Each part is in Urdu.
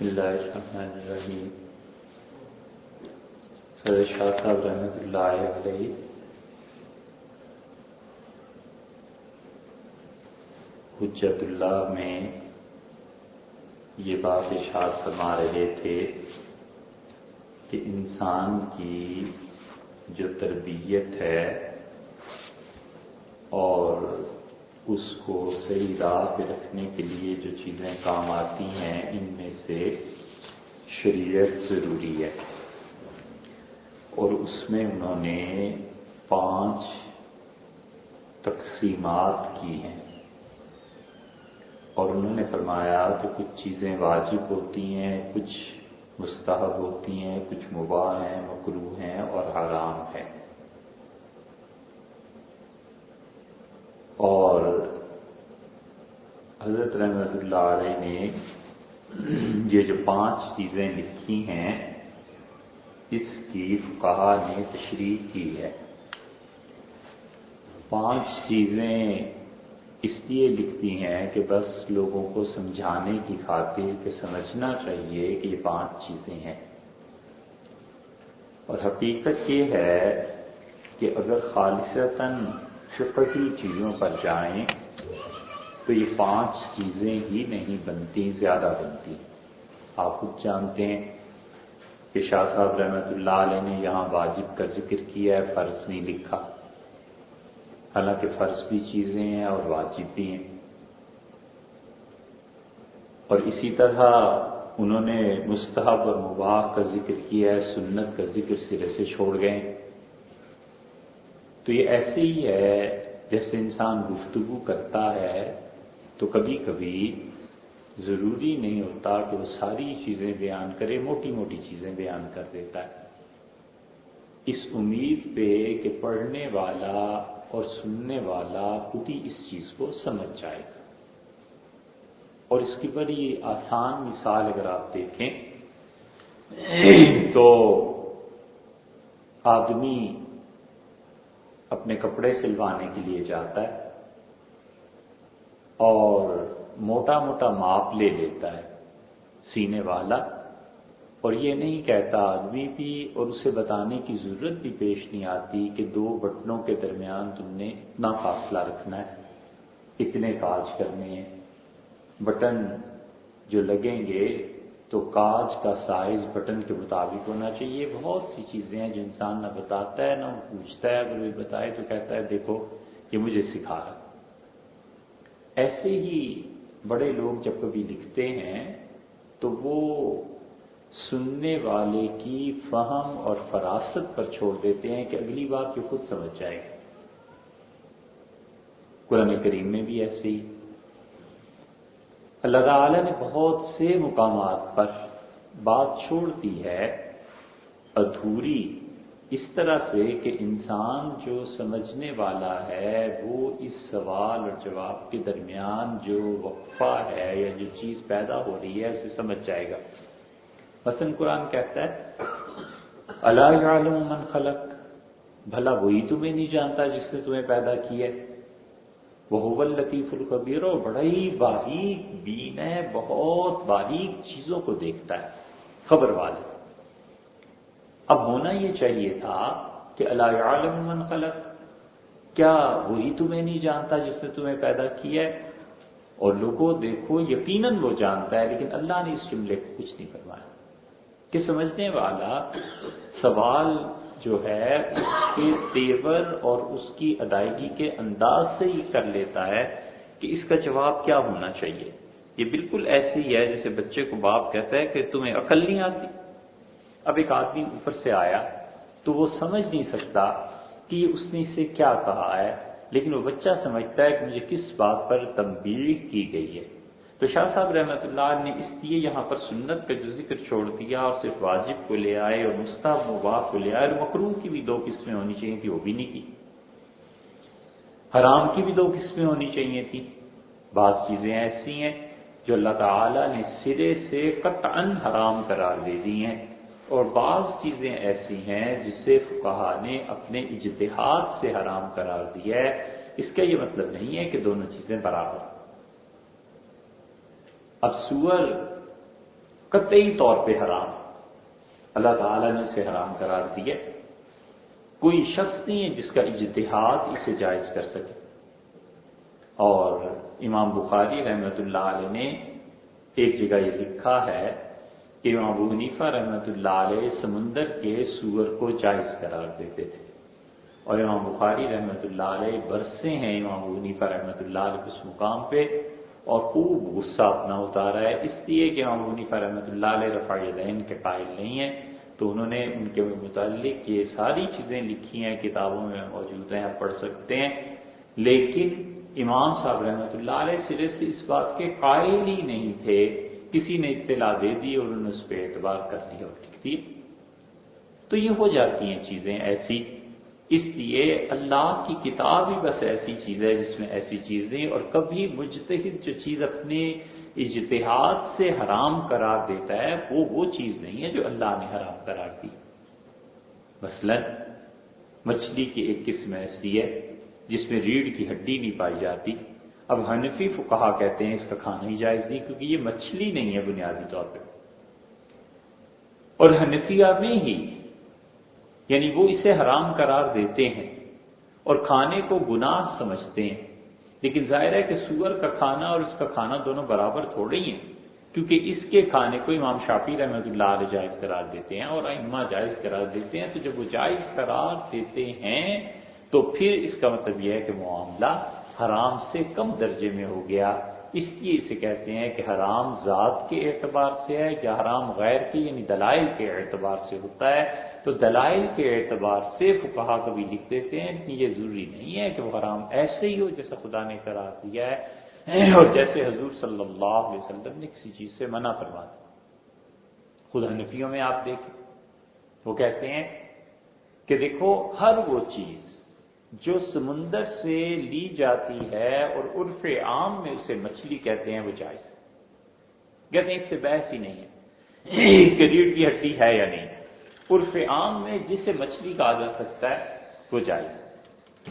بسم اللہ الرحمن الرحیم۔ سر شاہ صاحب رحمۃ اللہ علیہ۔ حجت اللہ میں یہ بات اشاعت فرما رہے تھے کہ انسان کی جو تربیت ہے اور اس کو صحیح راہ پہ رکھنے کے لیے جو چیزیں کام آتی ہیں، ان میں سے شریعت ضروری ہے۔ اور اس میں انہوں نے پانچ تقسیمات کی ہیں۔ اور انہوں نے فرمایا کہ کچھ چیزیں واجب ہوتی ہیں، کچھ مستحب ہوتی ہیں، کچھ مباح ہیں مکرو ہیں اور حرام ہیں۔ اور حضرت رحمت اللہ علیہ نے یہ جو پانچ چیزیں لکھی ہیں، اس کی کہا نے تشریح کی ہے۔ پانچ چیزیں اس لیے لکھتی ہیں کہ بس لوگوں کو سمجھانے کی خاطر کہ سمجھنا چاہیے کہ یہ پانچ چیزیں ہیں۔ اور حقیقت یہ ہے کہ اگر خالصتاً فقہی چیزوں پر جائیں تو یہ پانچ چیزیں ہی نہیں بنتی، زیادہ بنتی۔ آپ خود جانتے ہیں کہ شاہ صاحب رحمت اللہ علیہ نے یہاں واجب کا ذکر کیا ہے، فرض نہیں لکھا۔ حالانکہ فرض بھی چیزیں ہیں اور واجب بھی ہیں۔ اور اسی طرح انہوں نے مستحب اور مباح کا ذکر کیا ہے، سنت کا ذکر سرے سے چھوڑ گئے۔ تو یہ ایسے ہی ہے جیسے انسان گفتگو کرتا ہے، تو کبھی کبھی ضروری نہیں ہوتا کہ وہ ساری چیزیں بیان کرے، موٹی موٹی چیزیں بیان کر دیتا ہے۔ اس امید پہ کہ پڑھنے والا اور سننے والا خود ہی اس چیز کو سمجھ جائے گا۔ اور اس کی بڑی آسان مثال اگر آپ دیکھیں، تو آدمی اپنے کپڑے سلوانے کے لیے جاتا ہے اور موٹا موٹا ماپ لے لیتا ہے سینے والا اور یہ نہیں کہتا آدمی بھی اور اسے بتانے کی ضرورت بھی پیش نہیں آتی کہ دو بٹنوں کے درمیان تم نے اتنا فاصلہ رکھنا ہے، اتنے کاج کرنے ہیں۔ بٹن جو لگیں گے تو کاج کا سائز بٹن کے مطابق ہونا چاہیے۔ بہت سی چیزیں ہیں جو انسان نہ بتاتا ہے، نہ پوچھتا ہے۔ اگر وہ بتائے تو کہتا ہے، دیکھو یہ مجھے سکھا۔ رہا ایسے ہی بڑے لوگ جب کبھی لکھتے ہیں تو وہ سننے والے کی فہم اور فراست پر چھوڑ دیتے ہیں کہ اگلی بات یہ خود سمجھ جائے گا۔ قرآن کریم میں بھی ایسے ہی۔ اللہ تعالی نے بہت سے مقامات پر بات چھوڑ دی ہے، ادھوری، اس طرح سے کہ انسان جو سمجھنے والا ہے، وہ اس سوال اور جواب کے درمیان جو وقفہ ہے یا جو چیز پیدا ہو رہی ہے، اسے سمجھ جائے گا۔ مثلا قرآن کہتا ہے، اللہ عالم من خلق بھلا وہی تمہیں نہیں جانتا جس نے تمہیں پیدا کیا ہے۔ وہ لطیف القبیر اور بڑا ہی باریک بین ہے، بہت باریک چیزوں کو دیکھتا ہے، خبر والے اب ہونا یہ چاہیے تھا کہ اللہ عالم من خلق، کیا وہی تمہیں نہیں جانتا جس نے تمہیں پیدا کیا ہے؟ اور لوگوں، دیکھو، یقیناً وہ جانتا ہے، لیکن اللہ نے اس جملے کو کچھ نہیں کروایا کہ سمجھنے والا سوال جو ہے، اس کے تیور اور اس کی ادائیگی کے انداز سے ہی کر لیتا ہے کہ اس کا جواب کیا ہونا چاہیے۔ یہ بالکل ایسے ہی ہے جیسے بچے کو باپ کہتا ہے کہ تمہیں عقل نہیں آتی۔ اب ایک آدمی اوپر سے آیا تو وہ سمجھ نہیں سکتا کہ اس نے اسے کیا کہا ہے، لیکن وہ بچہ سمجھتا ہے کہ مجھے کس بات پر تنبیہ کی گئی ہے۔ تو شاہ صاحب رحمۃ اللہ نے اس لیے یہاں پر سنت کا جو ذکر چھوڑ دیا اور صرف واجب کو لے آئے اور مستحب مباح کو لے آئے اور مکرو کی بھی دو قسمیں ہونی چاہیے تھی وہ بھی نہیں کی۔ حرام کی بھی دو قسمیں ہونی چاہیے تھی بعض چیزیں ایسی ہیں جو اللہ تعالی نے سرے سے قطعا حرام قرار دے دی ہیں اور بعض چیزیں ایسی ہیں جسے فقہا نے اپنے اجتہاد سے حرام قرار دیا ہے۔ اس کا یہ مطلب نہیں ہے کہ دونوں چیزیں برابر اب سور قطعی طور پہ حرام۔ اللہ تعالیٰ نے اسے حرام قرار دیا کوئی شخص نہیں ہے جس کا اجتہاد اسے جائز کر سکے۔ اور امام بخاری رحمۃ اللہ علیہ نے ایک جگہ یہ لکھا ہے کہ امام ابو حنیفہ رحمۃ اللہ علیہ سمندر کے سور کو جائز قرار دیتے تھے۔ اور امام بخاری رحمۃ اللہ علیہ برسے ہیں امام ابو حنیفہ رحمۃ اللہ علیہ اس مقام پہ۔ اور خوب غصہ اپنا اتارا ہے۔ اس لیے کہ امام ابو رحمۃ اللہ علیہ رفاع دین کے قائل نہیں ہیں۔ تو انہوں نے ان کے متعلق یہ ساری چیزیں لکھی ہیں، کتابوں میں موجود ہیں پڑھ سکتے ہیں۔ لیکن امام صاحب رحمۃ اللہ علیہ سرے سے اس بات کے قائل ہی نہیں تھے۔ کسی نے اطلاع دے دی اور انہوں نے اس پہ اعتبار کر لیا اور لکھ دیا تو یہ ہو جاتی ہیں چیزیں ایسی۔ اس لیے اللہ کی کتاب ہی بس ایسی چیز ہے جس میں ایسی چیز نہیں، اور کبھی مجتہد جو چیز اپنے اجتہاد سے حرام قرار دیتا ہے، وہ وہ چیز نہیں ہے جو اللہ نے حرام قرار دی۔ مثلا مچھلی کی ایک قسم ایسی ہے جس میں ریڑھ کی ہڈی نہیں پائی جاتی۔ اب حنفی فکہ کہتے ہیں اس کا کھانا ہی جائز نہیں، کیونکہ یہ مچھلی نہیں ہے بنیادی طور پہ۔ اور حنفیہ میں ہی یعنی وہ اسے حرام قرار دیتے ہیں اور کھانے کو گناہ سمجھتے ہیں۔ لیکن ظاہر ہے کہ سور کا کھانا اور اس کا کھانا دونوں برابر تھوڑے ہی ہیں، کیونکہ اس کے کھانے کو امام شافی رحمۃ اللہ علیہ جائز قرار دیتے ہیں اور اما جائز قرار دیتے ہیں۔ تو جب وہ جائز قرار دیتے ہیں، تو پھر اس کا مطلب یہ ہے کہ معاملہ حرام سے کم درجے میں ہو گیا۔ اس لیے اسے کہتے ہیں کہ حرام ذات کے اعتبار سے ہے، یا حرام غیر کے یعنی دلائل کے اعتبار سے ہوتا ہے۔ تو دلائل کے اعتبار سے فکہ کبھی لکھ دیتے ہیں کہ یہ ضروری نہیں ہے کہ وہ حرام ایسے ہی ہو جیسا خدا نے قرار دیا ہے اور جیسے حضور صلی اللہ علیہ وسلم نے کسی چیز سے منع فرما دیا۔ خدا نفیوں میں آپ دیکھیں وہ کہتے ہیں کہ دیکھو ہر وہ چیز جو سمندر سے لی جاتی ہے اور عرف عام میں اسے مچھلی کہتے ہیں وہ جائز کہتے ہیں اس سے بحث ہی نہیں ہے کہ ریڑھ کی ہڈی ہے یا نہیں۔ عرف عام میں جسے مچھلی کہا جا سکتا ہے، وہ جائز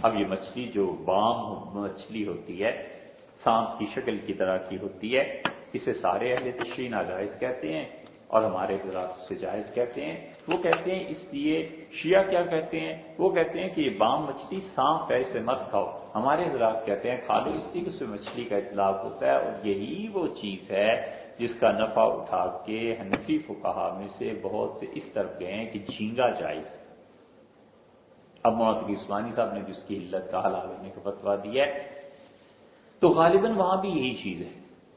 اب یہ مچھلی جو بام مچھلی ہوتی ہے، سانپ کی شکل کی طرح کی ہوتی ہے، اسے سارے اہل تشریح ناجائز کہتے ہیں اور ہمارے حضرات سے جائز کہتے ہیں۔ وہ کہتے ہیں، اس لیے شیعہ کیا کہتے ہیں؟ وہ کہتے ہیں کہ یہ بام مچھلی سانپ ہے، اسے مت کھاؤ۔ ہمارے حضرات کہتے ہیں، کھا لو، اس لیے کہ اس میں مچھلی کا اطلاق ہوتا ہے اور یہی وہ چیز ہے جس کا نفع اٹھا کے حنفی فکہ میں سے بہت سے اس طرف گئے ہیں کہ جھینگا جائز اب محمد عثمانی صاحب نے جس کی علت کا حلال ہونے کا فتوا دیا ہے۔ تو غالباً وہاں بھی یہی چیز ہے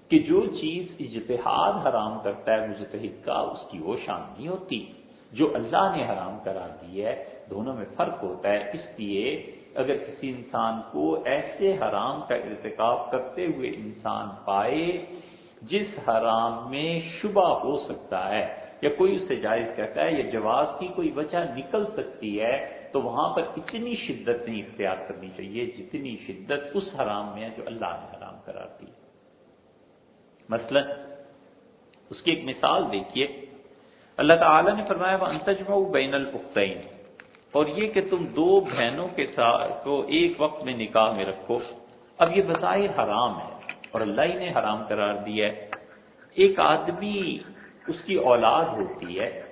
کہ جو چیز اجتہاد حرام کرتا ہے، مجتہد کا، اس کی وہ شان نہیں ہوتی۔ جو اللہ نے حرام کرا دی ہے، دونوں میں فرق ہوتا ہے۔ اس لیے اگر کسی انسان کو ایسے حرام کا ارتکاب کرتے ہوئے انسان پائے جس حرام میں شبہ ہو سکتا ہے یا کوئی اسے جائز کہتا ہے یا جواز کی کوئی وجہ نکل سکتی ہے، تو وہاں پر اتنی شدت نہیں اختیار کرنی چاہیے جتنی شدت اس حرام میں ہے جو اللہ نے حرام کرا دی۔ مثلا، اس کی ایک مثال دیکھیے۔ اللہ تعالی نے فرمایا وہ انتجم بین الختین اور یہ کہ تم دو بہنوں کے ساتھ کو ایک وقت میں نکاح میں رکھو۔ اب یہ بظاہر حرام ہے۔ اور اللہ ہی نے حرام قرار دیا ہے۔ ایک آدمی اس کی اولاد ہوتی ہے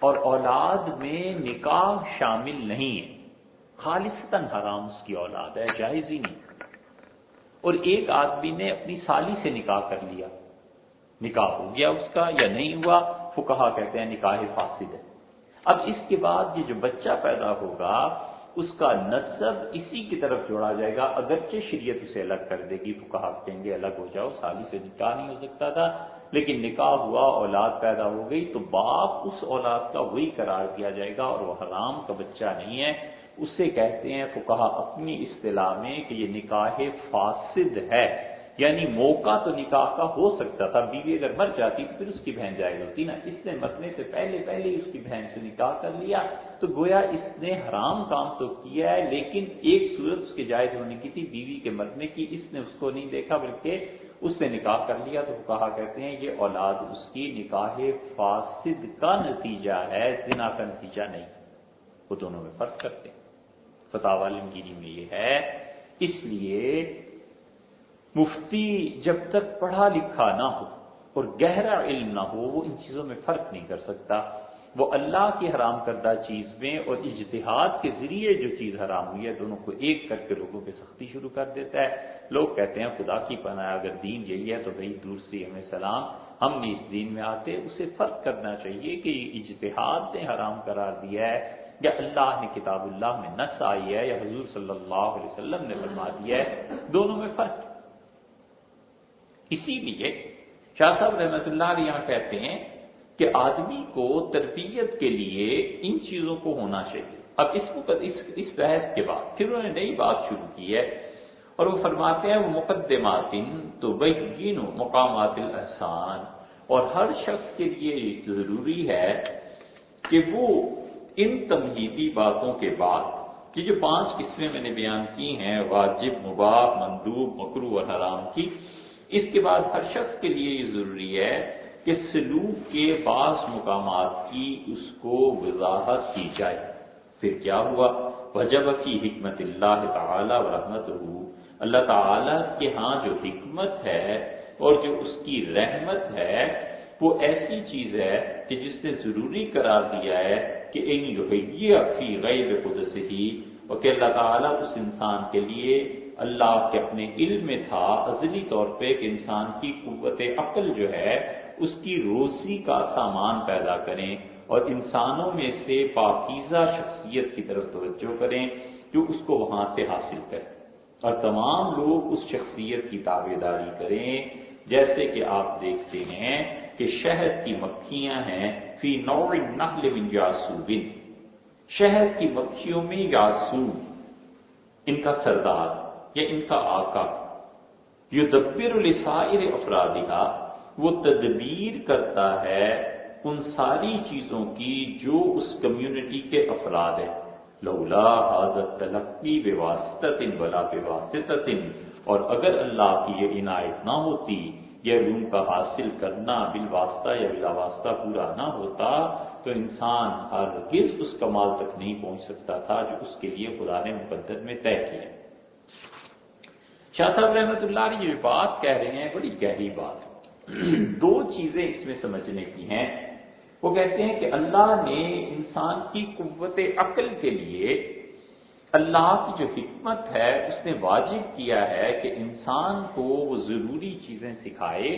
اور اولاد میں نکاح شامل نہیں ہے۔ خالصتاً حرام اس کی اولاد ہے، جائز ہی نہیں۔ اور ایک آدمی نے اپنی سالی سے نکاح کر لیا۔ نکاح ہو گیا اس کا یا نہیں ہوا وہ کہا کہتے ہیں نکاح فاسد ہے۔ اب اس کے بعد یہ جو بچہ پیدا ہوگا اس کا نصب اسی کی طرف جوڑا جائے گا۔ اگرچہ شریعت اسے الگ کر دے گی وہ کہا کہیں گے الگ ہو جاؤ، سالی سے نکاح نہیں ہو سکتا تھا، لیکن نکاح ہوا، اولاد پیدا ہو گئی تو باپ اس اولاد کا وہی قرار دیا جائے گا اور وہ حرام کا بچہ نہیں ہے۔ اسے کہتے ہیں فکا اپنی اصطلاح میں کہ یہ نکاح فاسد ہے۔ یعنی موقع تو نکاح کا ہو سکتا تھا، بیوی اگر مر جاتی تو پھر اس کی بہن جائز ہوتی نا۔ اس نے مرنے سے پہلے پہلے اس کی بہن سے نکاح کر لیا۔ تو گویا اس نے حرام کام تو کیا ہے، لیکن ایک صورت اس کے جائز ہونے کی تھی، بیوی کے مرنے کی۔ اس نے اس کو نہیں دیکھا، بلکہ اس نے نکاح کر لیا۔ تو کہا، کہتے ہیں، یہ اولاد اس کی نکاح فاسد کا نتیجہ ہے، زنا کا نتیجہ نہیں۔ وہ دونوں میں فرق کرتے ہیں۔ فتح عالمگیری میں یہ ہے، اس لیے مفتی جب تک پڑھا لکھا نہ ہو اور گہرا علم نہ ہو، وہ ان چیزوں میں فرق نہیں کر سکتا۔ وہ اللہ کی حرام کردہ چیز میں اور اجتہاد کے ذریعے جو چیز حرام ہوئی ہے، دونوں کو ایک کر کے لوگوں پہ سختی شروع کر دیتا ہے۔ لوگ کہتے ہیں، خدا کی پناہ، اگر دین یہی ہے تو بھائی دور سے ہمیں سلام۔ ہم نہیں اس دین میں آتے، اسے فرق کرنا چاہیے کہ اجتہاد نے حرام قرار دیا ہے یا اللہ نے کتاب اللہ میں نس آئی ہے یا حضور صلی اللہ علیہ وسلم نے فرما دیا ہے۔ دونوں میں فرق۔ اسی لیے شاہ صاحب رحمۃ اللہ علیہ یہاں کہتے ہیں کہ آدمی کو تربیت کے لیے ان چیزوں کو ہونا چاہیے۔ اب اس اس, اس بحث کے بعد پھر انہوں نے نئی بات شروع کی ہے اور وہ فرماتے ہیں وہ مقدمات تو بین مقامات الاحسان۔ اور ہر شخص کے لیے ضروری ہے کہ وہ ان تمہیدی باتوں کے بعد کہ جو پانچ قسمیں میں نے بیان کی ہیں واجب مباح مندوب مکرو اور حرام کی اس کے بعد ہر شخص کے لیے یہ ضروری ہے کہ سلوک کے بعض مقامات کی اس کو وضاحت کی جائے۔ پھر کیا ہوا؟ وجب کی حکمت اللہ تعالی و رحمت اللہ تعالی کے ہاں جو حکمت ہے اور جو اس کی رحمت ہے، وہ ایسی چیز ہے کہ جس نے ضروری قرار دیا ہے کہ فی غیب قدس ہی اور کہ اللہ تعالیٰ اس انسان کے لیے اللہ کے اپنے علم میں تھا ازلی طور پہ کہ انسان کی قوت عقل جو ہے، اس کی روزی کا سامان پیدا کریں اور انسانوں میں سے پاکیزہ شخصیت کی طرف توجہ کریں جو اس کو وہاں سے حاصل کریں اور تمام لوگ اس شخصیت کی تابے داری کریں۔ جیسے کہ آپ دیکھتے ہیں کہ شہد کی مکھیاں ہیں، فی نور نخل من یاسوبن شہد کی مکھیوں میں یاسو ان کا سردار۔ یا ان کا آقا یہ دبر السائر افرادہ وہ تدبیر کرتا ہے ان ساری چیزوں کی جو اس کمیونٹی کے افراد ہیں۔ لولا حاضر تلقی بے واسطت بلا بے واسطت اور اگر اللہ کی یہ عنایت نہ ہوتی یہ علوم کا حاصل کرنا بال واسطہ یا بلا واسطہ پورا نہ ہوتا، تو انسان ہرگز اس کمال تک نہیں پہنچ سکتا تھا جو اس کے لیے خدا نے مقدر میں طے کیا۔ شاہ صاحب رحمۃ اللہ علیہ یہ بات کہہ رہے ہیں، بڑی گہری بات دو چیزیں اس میں سمجھنے کی ہیں۔ وہ کہتے ہیں کہ اللہ نے انسان کی قوت عقل کے لیے اللہ کی جو حکمت ہے، اس نے واجب کیا ہے کہ انسان کو وہ ضروری چیزیں سکھائے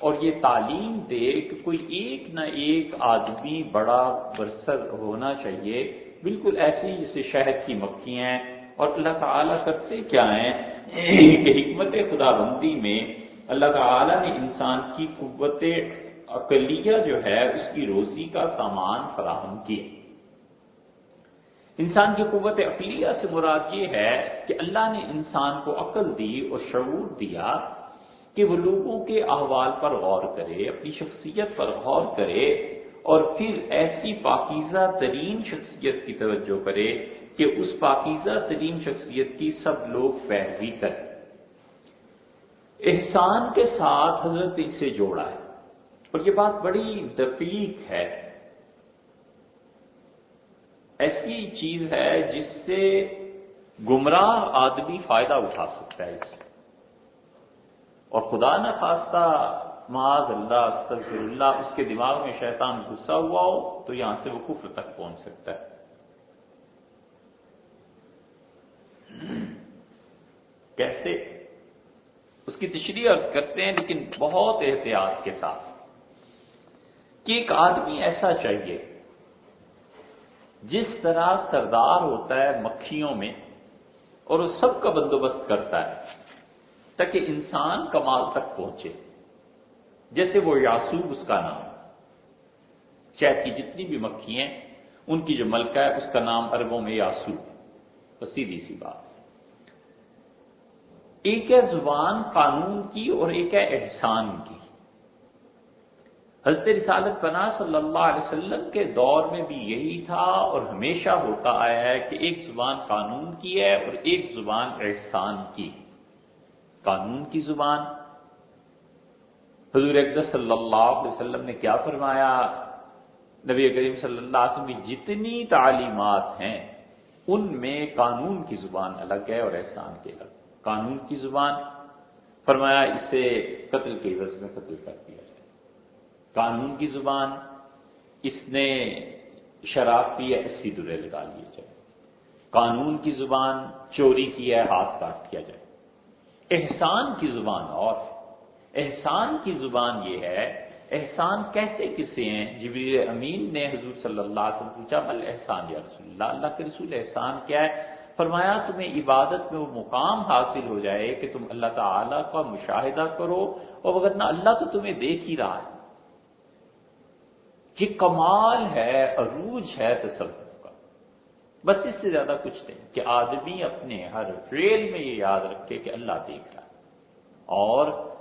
اور یہ تعلیم دے کہ کوئی ایک نہ ایک آدمی بڑا برسر ہونا چاہیے۔ بالکل ایسی جیسے شہد کی مکھیاں ہیں اور اللہ تعالیٰ کرتے کیا ہیں؟ کہ حکمت خدا بندی میں اللہ تعالیٰ نے انسان کی قوت اقلیہ جو ہے، اس کی روزی کا سامان فراہم کیا۔ انسان کی قوت اقلیہ سے مراد یہ ہے کہ اللہ نے انسان کو عقل دی اور شعور دیا کہ وہ لوگوں کے احوال پر غور کرے، اپنی شخصیت پر غور کرے اور پھر ایسی پاکیزہ ترین شخصیت کی توجہ کرے کہ اس پاکیزہ ترین شخصیت کی سب لوگ پیروی کریں۔ احسان کے ساتھ حضرت اسے جوڑا ہے۔ اور یہ بات بڑی دقیق ہے۔ ایسی چیز ہے جس سے گمراہ آدمی فائدہ اٹھا سکتا ہے۔ اس اور خدا نہ خواستہ معاذ اللہ، استغفر اللہ، اس کے دماغ میں شیطان غصہ ہوا ہو تو یہاں سے وہ کفر تک پہنچ سکتا ہے۔ کیسے؟ اس کی تشریح عرض کرتے ہیں، لیکن بہت احتیاط کے ساتھ۔ کہ ایک آدمی ایسا چاہیے، جس طرح سردار ہوتا ہے مکھیوں میں اور وہ سب کا بندوبست کرتا ہے، تاکہ انسان کمال تک پہنچے۔ جیسے وہ یاسوب اس کا نام شہد کی جتنی بھی مکھی ہیں، ان کی جو ملکہ ہے، اس کا نام عربوں میں یاسوب۔ بس سیدھی سی بات ایک ہے زبان قانون کی اور ایک ہے احسان کی۔ حضرت رسالت پناہ صلی اللہ علیہ وسلم کے دور میں بھی یہی تھا اور ہمیشہ ہوتا آیا ہے کہ ایک زبان قانون کی ہے اور ایک زبان احسان کی۔ قانون کی زبان۔ حضور اقدس صلی اللہ علیہ وسلم نے کیا فرمایا؟ نبی کریم صلی اللہ علیہ وسلم کی جتنی تعلیمات ہیں ان میں قانون کی زبان الگ ہے اور احسان کے الگ قانون کی زبان، فرمایا اسے قتل کے عوض میں قتل کر دیا جائے۔ قانون کی زبان، اس نے شراب پی ہے اسی درے لگا لیے جائے۔ قانون کی زبان، چوری کی ہے، ہاتھ کاٹ کیا جائے۔ احسان کی زبان اور ہے۔ احسان کی زبان یہ ہے احسان کہتے کسے ہیں؟ جبریل امین نے حضور صلی اللہ علیہ وسلم پوچھا مل احسان یا رسول اللہ؟ اللہ کے رسول احسان کیا ہے؟ فرمایا، تمہیں عبادت میں وہ مقام حاصل ہو جائے کہ تم اللہ تعالی کا مشاہدہ کرو اور اگر نہ اللہ تو تمہیں دیکھ ہی رہا ہے۔ کہ کمال ہے، عروج ہے تصور کا۔ بس اس سے زیادہ کچھ نہیں کہ آدمی اپنے ہر فریل میں یہ یاد رکھے کہ اللہ دیکھ رہا ہے اور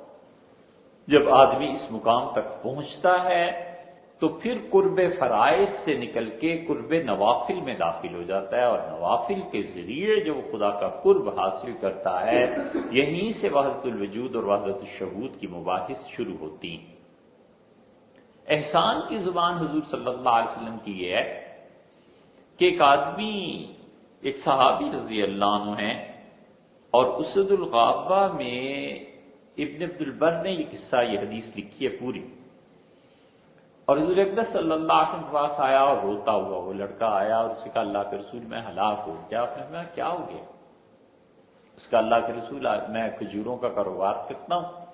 جب آدمی اس مقام تک پہنچتا ہے، تو پھر قرب فرائض سے نکل کے قرب نوافل میں داخل ہو جاتا ہے اور نوافل کے ذریعے جو خدا کا قرب حاصل کرتا ہے یہیں سے وحدت الوجود اور وحدت الشہود کی مباحث شروع ہوتی ہیں۔ احسان کی زبان حضور صلی اللہ علیہ وسلم کی یہ ہے کہ ایک آدمی، ایک صحابی رضی اللہ عنہ ہے اور اسد الغابہ میں ابن عبد البر نے یہ قصہ، یہ حدیث لکھی ہے پوری۔ اور حضور اقدس صلی اللہ علیہ وسلم کے پاس آیا اور روتا ہوا، وہ لڑکا آیا اور اس کا اللہ کے رسول، میں ہلاک ہو گیا آپ نے کہا کیا ہو گیا؟ اس کا اللہ کے رسول، میں کھجوروں کا کاروبار کرتا ہوں۔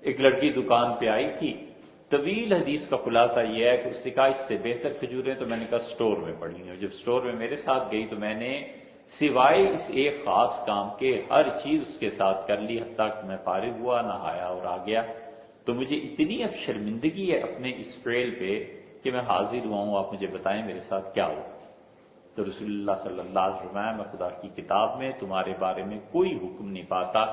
ایک لڑکی دکان پہ آئی تھی۔ طویل حدیث کا خلاصہ یہ ہے کہ اس نے کہا، اس سے بہتر کھجوریں تو میں نے کہا، سٹور میں پڑھی ہیں۔ جب سٹور میں میرے ساتھ گئی تو میں نے سوائے اس ایک خاص کام کے، ہر چیز اس کے ساتھ کر لی حتیٰ کہ میں فارغ ہوا، نہایا اور آ گیا۔ تو مجھے اتنی اب شرمندگی ہے اپنے اس فریل پہ کہ میں حاضر ہوا ہوں، آپ مجھے بتائیں میرے ساتھ کیا ہو تو رسول اللہ صلی اللہ علیہ وسلم میں خدا کی کتاب میں تمہارے بارے میں کوئی حکم نہیں پاتا۔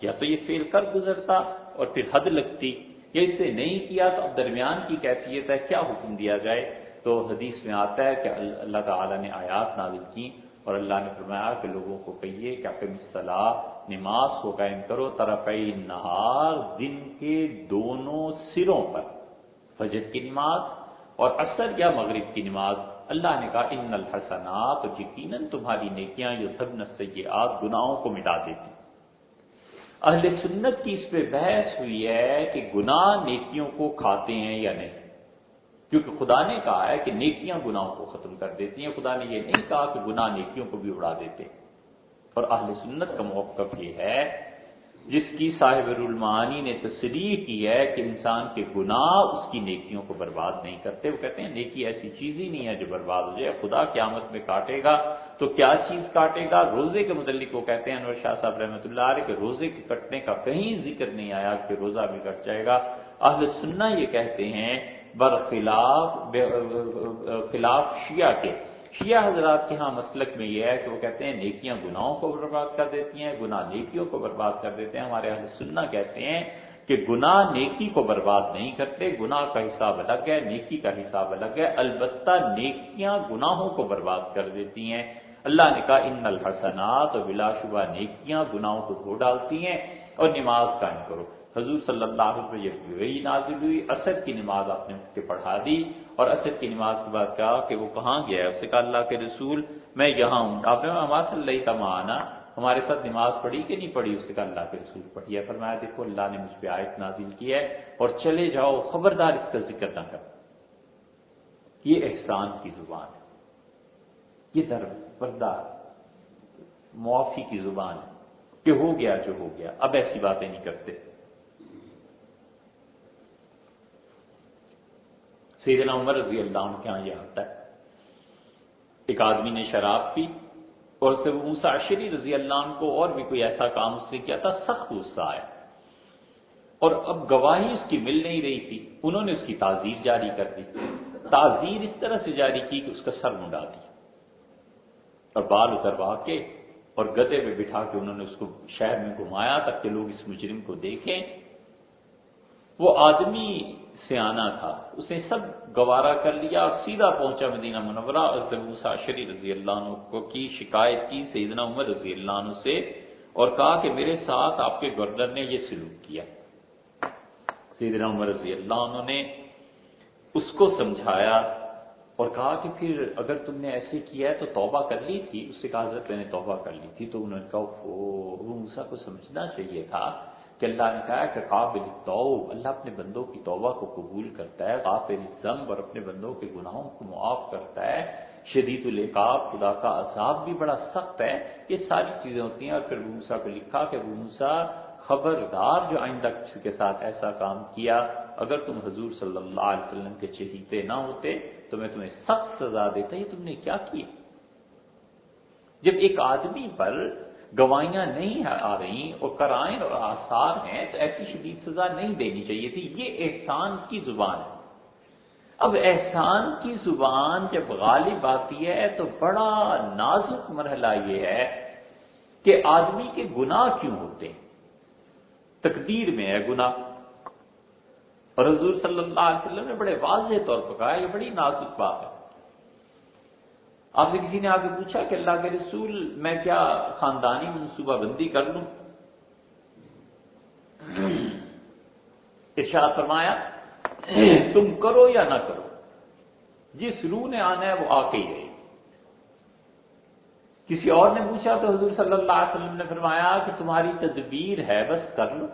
یا تو یہ فیل کر گزرتا اور پھر حد لگتی، یا اس نہیں کیا تو اب درمیان کی کیفیت ہے، کیا حکم دیا جائے؟ تو حدیث میں آتا ہے کہ اللہ تعالیٰ نے آیات نازل کی اور اللہ نے فرمایا کہ لوگوں کو کہیے کہ آپ صلاح، نماز کو قائم کرو طرف نہار دن کے دونوں سروں پر، فجر کی نماز اور اثر یا مغرب کی نماز۔ اللہ نے کہا، ان الحسنات اور یقیناً تمہاری نیکیاں یہ سب نسیات گناہوں کو مٹا دیتی اہل سنت کی اس پہ بحث ہوئی ہے کہ گناہ نیکیوں کو کھاتے ہیں یا نہیں۔ کیونکہ خدا نے کہا ہے کہ نیکیاں گناہوں کو ختم کر دیتی ہیں۔ خدا نے یہ نہیں کہا کہ گناہ نیکیوں کو بھی اڑا دیتے۔ اور اہل سنت کا موقف یہ ہے، جس کی صاحب المعانی نے تصریح کی ہے کہ انسان کے گناہ اس کی نیکیوں کو برباد نہیں کرتے۔ وہ کہتے ہیں، نیکی ایسی چیز ہی نہیں ہے جو برباد ہو جائے۔ خدا قیامت میں کاٹے گا تو کیا چیز کاٹے گا؟ روزے کے متعلق وہ کہتے ہیں، انور شاہ صاحب رحمۃ اللہ علیہ کہ روزے کے کٹنے کا کہیں ذکر نہیں آیا کہ روزہ بھی کٹ جائے گا۔ اہل سننا یہ کہتے ہیں برخلاف خلاف شیعہ کے۔ شیعہ حضرات کے ہاں مسلک میں یہ ہے کہ وہ کہتے ہیں نیکیاں گناہوں کو برباد کر دیتی ہیں، گناہ نیکیوں کو برباد کر دیتے ہیں۔ ہمارے اہل سننا کہتے ہیں کہ گناہ نیکی کو برباد نہیں کرتے، گناہ کا حساب الگ ہے، نیکی کا حساب الگ ہے۔ البتہ نیکیاں گناہوں کو برباد کر دیتی ہیں۔ اللہ نے کہا، ان الحسنات اور بلا شبہ نیکیاں گناہوں کو دھو ڈالتی ہیں اور نماز قائم کرو۔ حضور صلی اللہ علیہ وسلم وہی نازل ہوئی اثر کی نماز آپ نے کے پڑھا دی اور اثر کی نماز کے بعد کہا کہ وہ کہاں گیا اس سے کہا اللہ کے رسول، میں یہاں ہوں۔ آپ نے ہمارا صلی اللہ کا مانا ہمارے ساتھ نماز پڑھی کہ نہیں پڑھی؟ اس سے کہا اللہ کے رسول پڑھی۔ ہے فرمایا، دیکھو، اللہ نے مجھ پہ آیت نازل کی ہے اور چلے جاؤ، خبردار اس کا ذکر نہ کر یہ احسان کی زبان ہے۔ یہ در بردار معافی کی زبان ہے کہ ہو گیا جو ہو گیا۔ اب ایسی باتیں نہیں کرتے۔ سیدنا عمر رضی اللہ عنہ کے یہاں یہ آتا ہے۔ ایک آدمی نے شراب پی اور اسے موسا شری رضی اللہ عنہ کو اور بھی کوئی ایسا کام اس نے کیا تھا، سخت غصہ آیا۔ اور اب گواہی اس کی مل نہیں رہی تھی، انہوں نے اس کی تعزیر جاری کر دی۔ تعزیر اس طرح سے جاری کی کہ اس کا سر منڈا دیا۔ اور بال اتروا کے اور گدے میں بٹھا کے انہوں نے اس کو شہر میں گھمایا تاکہ لوگ اس مجرم کو دیکھیں۔ وہ آدمی سے آنا تھا۔ اس نے سب گوارا کر لیا اور سیدھا پہنچا مدینہ منورہ۔ اور رضی اللہ عنہ کو کی شکایت کی، سیدنا عمر رضی اللہ عنہ سے اور کہا کہ میرے ساتھ آپ کے گورنر نے یہ سلوک کیا۔ سیدنا عمر رضی اللہ عنہ نے اس کو سمجھایا اور کہا کہ پھر اگر تم نے ایسے کیا ہے تو توبہ کر لی تھی۔ اس سے کہا، حضرت میں نے توبہ کر لی تھی تو انہوں نے کہا وہ موسا کو سمجھنا چاہیے تھا۔ کہ اللہ نے کہا کہ قابل توب اللہ اپنے بندوں کی توبہ کو قبول کرتا ہے قابل ضم اور اپنے بندوں کے گناہوں کو معاف کرتا ہے۔ شدید القاب خدا کا عذاب بھی بڑا سخت ہے۔ یہ ساری چیزیں ہوتی ہیں اور پھر بوسا کو لکھا کہ بوسا خبردار جو آئندہ کسی کے ساتھ ایسا کام کیا، اگر تم حضور صلی اللہ علیہ وسلم کے چہیتے نہ ہوتے تو میں تمہیں سخت سزا دیتا، یہ تم نے کیا کیا؟ جب ایک آدمی پر گوائیاں نہیں آ رہی اور کرائن اور آثار ہیں، تو ایسی شدید سزا نہیں دینی چاہیے تھی۔ یہ احسان کی زبان ہے۔ اب احسان کی زبان جب غالب آتی ہے، تو بڑا نازک مرحلہ یہ ہے کہ آدمی کے گناہ کیوں ہوتے ہیں؟ تقدیر میں ہے گناہ۔ اور حضور صلی اللہ علیہ وسلم نے بڑے واضح طور پر کہا، یہ بڑی نازک بات ہے۔ آپ سے کسی نے آگے پوچھا کہ اللہ کے رسول میں کیا خاندانی منصوبہ بندی کر لوں؟ ارشاد فرمایا، تم کرو یا نہ کرو، جس روح نے آنا ہے وہ آ کے ہی رہے۔ کسی اور نے پوچھا تو حضور صلی اللہ علیہ وسلم نے فرمایا کہ تمہاری تدبیر ہے، بس کر لو۔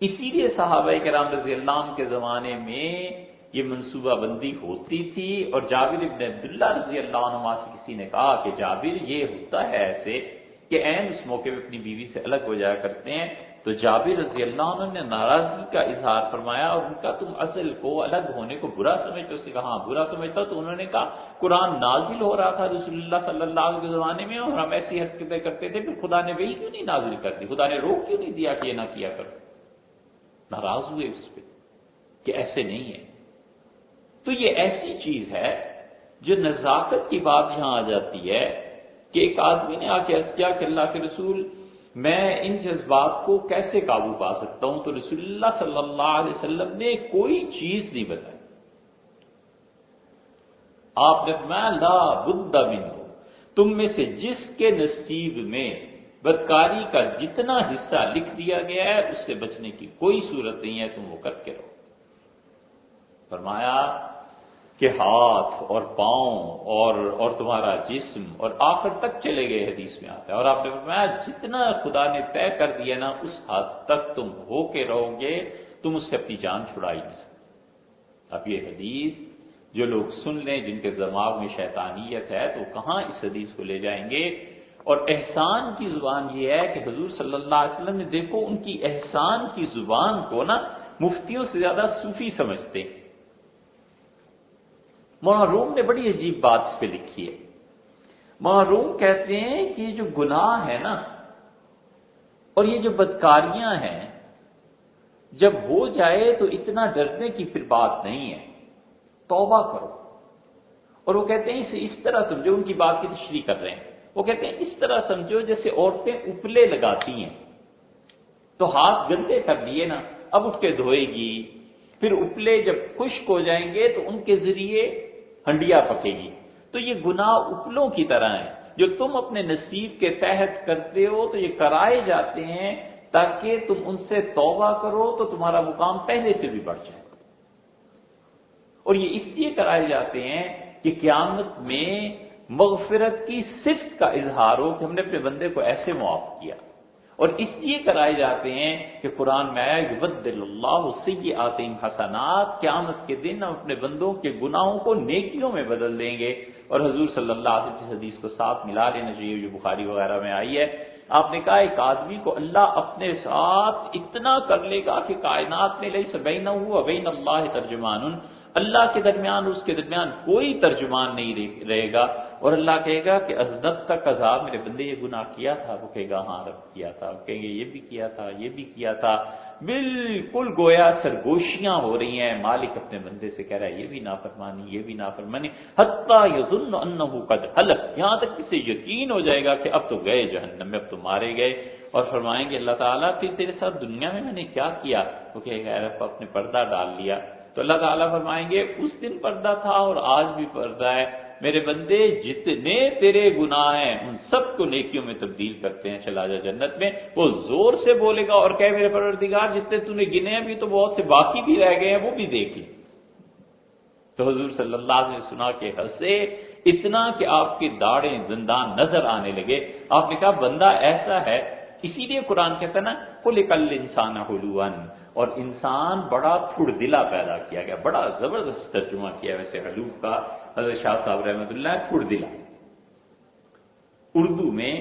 اسی لیے صحابہ کرام رضی اللہ عنہ کے زمانے میں یہ منصوبہ بندی ہوتی تھی اور جابر ابن عبداللہ رضی اللہ عنہ سے کسی نے کہا کہ جابر یہ ہوتا ہے ایسے کہ این اس موقع پہ اپنی بیوی سے الگ ہو جایا کرتے ہیں۔ تو جابر رضی اللہ عنہ نے ناراضگی کا اظہار فرمایا اور ان کا تم اصل کو الگ ہونے کو برا سمجھتے اسے کہا ہاں برا سمجھتا تو انہوں نے کہا، قرآن نازل ہو رہا تھا رسول اللہ صلی اللہ علیہ کے زمانے میں اور ہم ایسی حرکتیں کرتے تھے، پھر خدا نے وہی کیوں نہیں نازل کر دی؟ خدا نے روک کیوں نہیں دیا کہ یہ نہ کیا کرو؟ ناراض ہوئے اس پہ کہ ایسے نہیں ہے۔ تو یہ ایسی چیز ہے جو نزاکت کی بات یہاں آ جاتی ہے کہ ایک آدمی نے آ کے کیا کہ اللہ کے رسول، میں ان جذبات کو کیسے قابو پا سکتا ہوں؟ تو رسول اللہ صلی اللہ علیہ وسلم نے کوئی چیز نہیں بتائی۔ آپ نے فرمایا، لا بد من ہو تم میں سے جس کے نصیب میں بدکاری کا جتنا حصہ لکھ دیا گیا ہے، اس سے بچنے کی کوئی صورت نہیں ہے، تم وہ کر کے رہو۔ فرمایا کہ ہاتھ اور پاؤں اور اور تمہارا جسم اور آخر تک چلے گئے حدیث میں آتا ہے۔ اور آپ نے فرمایا، جتنا خدا نے طے کر دیا نا، اس حد تک تم ہو کے رہو گے، تم اس سے اپنی جان چھڑا ہی نہیں سکتے۔ اب یہ حدیث جو لوگ سن لیں، جن کے دماغ میں شیطانیت ہے، تو کہاں اس حدیث کو لے جائیں گے؟ اور احسان کی زبان یہ ہے کہ حضور صلی اللہ علیہ وسلم نے دیکھو، ان کی احسان کی زبان کو نا، مفتیوں سے زیادہ صوفی سمجھتے ہیں۔ روم نے بڑی عجیب بات اس پہ لکھی ہے۔ روم کہتے ہیں کہ یہ جو گناہ ہے نا، اور یہ جو بدکاریاں ہیں، جب ہو جائے تو اتنا ڈرنے کی پھر بات نہیں ہے۔ توبہ کرو۔ اور وہ کہتے ہیں، اسے اس طرح سمجھو، ان کی بات کی تشریح کر رہے ہیں۔ وہ کہتے ہیں، اس طرح سمجھو جیسے عورتیں اپلے لگاتی ہیں۔ تو ہاتھ گندے کر لیے نا، اب اٹھ کے دھوئے گی۔ پھر اپلے جب خشک ہو جائیں گے تو ان کے ذریعے ہنڈیا پکے گی۔ تو یہ گناہ اپلوں کی طرح ہیں۔ جو تم اپنے نصیب کے تحت کرتے ہو، تو یہ کرائے جاتے ہیں تاکہ تم ان سے توبہ کرو، تو تمہارا مقام پہلے سے بھی بڑھ جائے۔ اور یہ اس لیے کرائے جاتے ہیں کہ قیامت میں مغفرت کی صفت کا اظہار ہو کہ ہم نے اپنے بندے کو ایسے معاف کیا۔ اور اس لیے کرائے جاتے ہیں کہ قرآن میں اللہ سے یہ حسنات، قیامت کے دن ہم اپنے بندوں کے گناہوں کو نیکیوں میں بدل دیں گے۔ اور حضور صلی اللہ علیہ وسلم حدیث کو ساتھ ملا لینا چاہیے جو بخاری وغیرہ میں آئی ہے۔ آپ نے کہا، ایک آدمی کو اللہ اپنے ساتھ اتنا کر لے گا کہ کائنات میں لئی سبئی نہ ہوا بین اللہ ترجمان اللہ کے درمیان، اس کے درمیان کوئی ترجمان نہیں رہے گا۔ اور اللہ کہے گا کہ ازدت تک عذاب میرے بندے یہ گناہ کیا تھا؟ وہ کہے گا ہاں رب کیا تھا۔ وہ کہیں گے، یہ بھی کیا تھا، یہ بھی کیا تھا۔ بالکل گویا سرگوشیاں ہو رہی ہیں۔ مالک اپنے بندے سے کہہ رہا ہے، یہ بھی نافرمانی، یہ بھی نافرمانی۔ حتیٰ یظن انہو قد حلق۔ یہاں تک کسے یقین ہو جائے گا کہ اب تو گئے جہنم میں، اب تو مارے گئے۔ اور فرمائیں گے، اللہ تعالیٰ، پھر تیرے ساتھ دنیا میں میں نے کیا کیا؟ وہ کہے گا رب، اپنے پردہ ڈال لیا۔ تو اللہ تعالیٰ فرمائیں گے، اس دن پردہ تھا اور آج بھی پردہ ہے۔ میرے بندے، جتنے تیرے گناہ ہیں، ان سب کو نیکیوں میں تبدیل کرتے ہیں، چلا جا جنت میں۔ وہ زور سے بولے گا اور کہ میرے پروردگار، جتنے تو نے گنے ابھی تو بہت سے باقی بھی رہ گئے ہیں، وہ بھی دیکھ لی تو حضور صلی اللہ علیہ سنا کے ہنسے، اتنا کہ آپ کی داڑیں زندان نظر آنے لگے۔ آپ نے کہا، بندہ ایسا ہے، اسی لیے قرآن کہتا ہے نا کل کل انسان حلوان اور انسان بڑا تھڑ دلا پیدا کیا گیا، بڑا زبردست ترجمہ کیا ویسے حلوب کا، حضرت شاہ صاحب رحمۃ اللہ تھڑ دلا اردو میں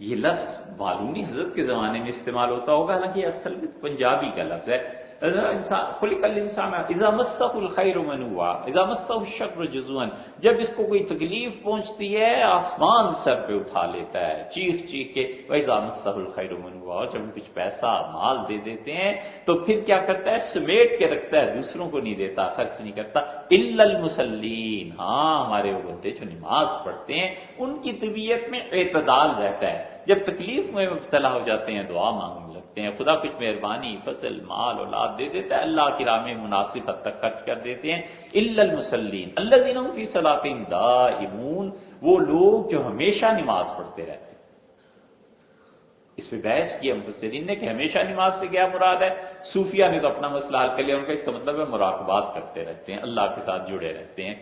یہ لفظ معلومی حضرت کے زمانے میں استعمال ہوتا ہوگا، حالانکہ یہ اصل میں پنجابی کا لفظ ہے۔ خلق الانسان اذا مسه الخير منوعا اذا مسه الشر جزوا، جب اس کو کوئی تکلیف پہنچتی ہے، آسمان سر پہ اٹھا لیتا ہے، چیخ چیخ کے واذا مسه الخير منوعا جب کچھ پیسہ، مال دے دیتے ہیں، تو پھر کیا کرتا ہے؟ سمیٹ کے رکھتا ہے، دوسروں کو نہیں دیتا، خرچ نہیں کرتا، الا المصلین ہاں ہمارے وہ بندے جو نماز پڑھتے ہیں، ان کی طبیعت میں اعتدال رہتا ہے۔ جب تکلیف میں مبتلا ہو جاتے ہیں، دعا مانگنے لگتے ہیں، خدا کچھ مہربانی فصل مال، اولاد دے دیتا ہے، اللہ کی راہ میں مناسب حد تک خرچ کر دیتے ہیں۔ المسلین اللہ دینوں کی صلاحین دائمون، وہ لوگ جو ہمیشہ نماز پڑھتے رہتے ہیں۔ اس پہ بحث کیا مفسرین نے کہ ہمیشہ نماز سے کیا مراد ہے؟ صوفیہ نے تو اپنا مسئلہ حل کر لیا، ان کا اس کا مطلب ہے مراقبات کرتے رہتے ہیں، اللہ کے ساتھ جڑے رہتے ہیں۔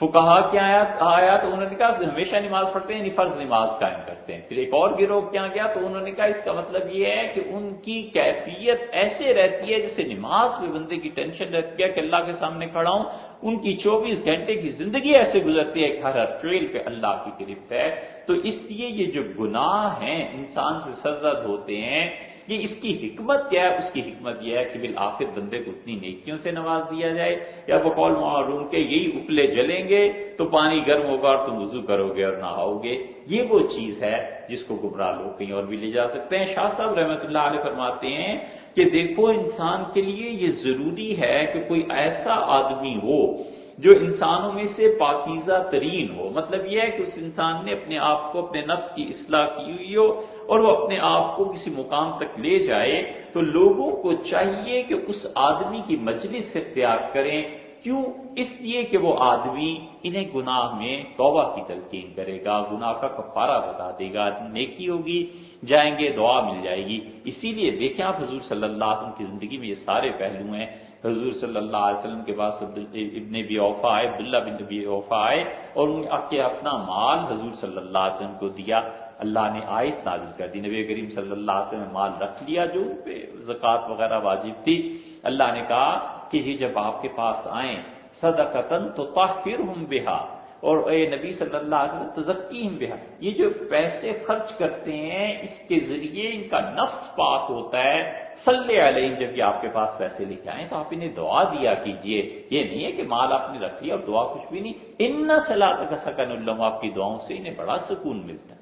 فکہ کیا آیا تو انہوں نے کہا ہمیشہ نماز پڑھتے ہیں یعنی فرض نماز قائم کرتے ہیں۔ پھر ایک اور گروہ کیا گیا تو انہوں نے کہا اس کا مطلب یہ ہے کہ ان کی کیفیت ایسے رہتی ہے جیسے نماز میں بندے کی ٹینشن رہتی ہے کہ اللہ کے سامنے کھڑا ہوں۔ ان کی چوبیس گھنٹے کی زندگی ایسے گزرتی ہے ہر ہر ٹریل پہ اللہ کی گرفت ہے۔ تو اس لیے یہ جو گناہ ہیں انسان سے سرزد ہوتے ہیں یہ اس کی حکمت کیا ہے؟ اس کی حکمت یہ ہے کہ بالآخر بندے کو اتنی نیکیوں سے نواز دیا جائے۔ یا بقول معروم کے یہی اپلے جلیں گے تو پانی گرم ہوگا اور تم وضو کرو گے اور نہاؤ گے۔ یہ وہ چیز ہے جس کو گمراہ لوگ کہیں اور بھی لے جا سکتے ہیں۔ شاہ صاحب رحمۃ اللہ علیہ فرماتے ہیں کہ دیکھو انسان کے لیے یہ ضروری ہے کہ کوئی ایسا آدمی ہو جو انسانوں میں سے پاکیزہ ترین ہو۔ مطلب یہ ہے کہ اس انسان نے اپنے آپ کو اپنے نفس کی اصلاح کی ہوئی ہو اور وہ اپنے آپ کو کسی مقام تک لے جائے تو لوگوں کو چاہیے کہ اس آدمی کی مجلس اختیار کریں۔ کیوں؟ اس لیے کہ وہ آدمی انہیں گناہ میں توبہ کی تلقین کرے گا، گناہ کا کفارہ بتا دے گا۔ نیکی ہوگی، جائیں گے، دعا مل جائے گی۔ اسی لیے دیکھیں آپ حضور صلی اللہ علیہ وسلم کی زندگی میں یہ سارے پہلو ہیں۔ حضور صلی اللہ علیہ وسلم کے پاس ابن بھی اوفا آئے، عبداللہ بن بھی اوفا آئے اور ان کے اپنا مال حضور صلی اللہ علیہ وسلم کو دیا۔ اللہ نے آیت نازل کر دی۔ نبی کریم صلی اللہ علیہ وسلم مال رکھ لیا جو ان پہ زکوٰۃ وغیرہ واجب تھی۔ اللہ نے کہا کہ یہ جب آپ کے پاس آئیں صدقتن تو تاخیر ہوں بہا اور اے نبی صلی اللہ علیہ وسلم تزکی ہم بہا۔ یہ جو پیسے خرچ کرتے ہیں، اس کے ذریعے ان کا نفس پاک ہوتا ہے۔ صلی علیہ جب یہ آپ کے پاس پیسے لے کے آئے تو آپ انہیں دعا دیا کیجیے۔ یہ نہیں ہے کہ مال آپ نے رکھ لیا اور دعا کچھ بھی نہیں۔ ان صلاح کا سکن اللہ آپ کی دعاؤں سے انہیں بڑا سکون ملتا ہے۔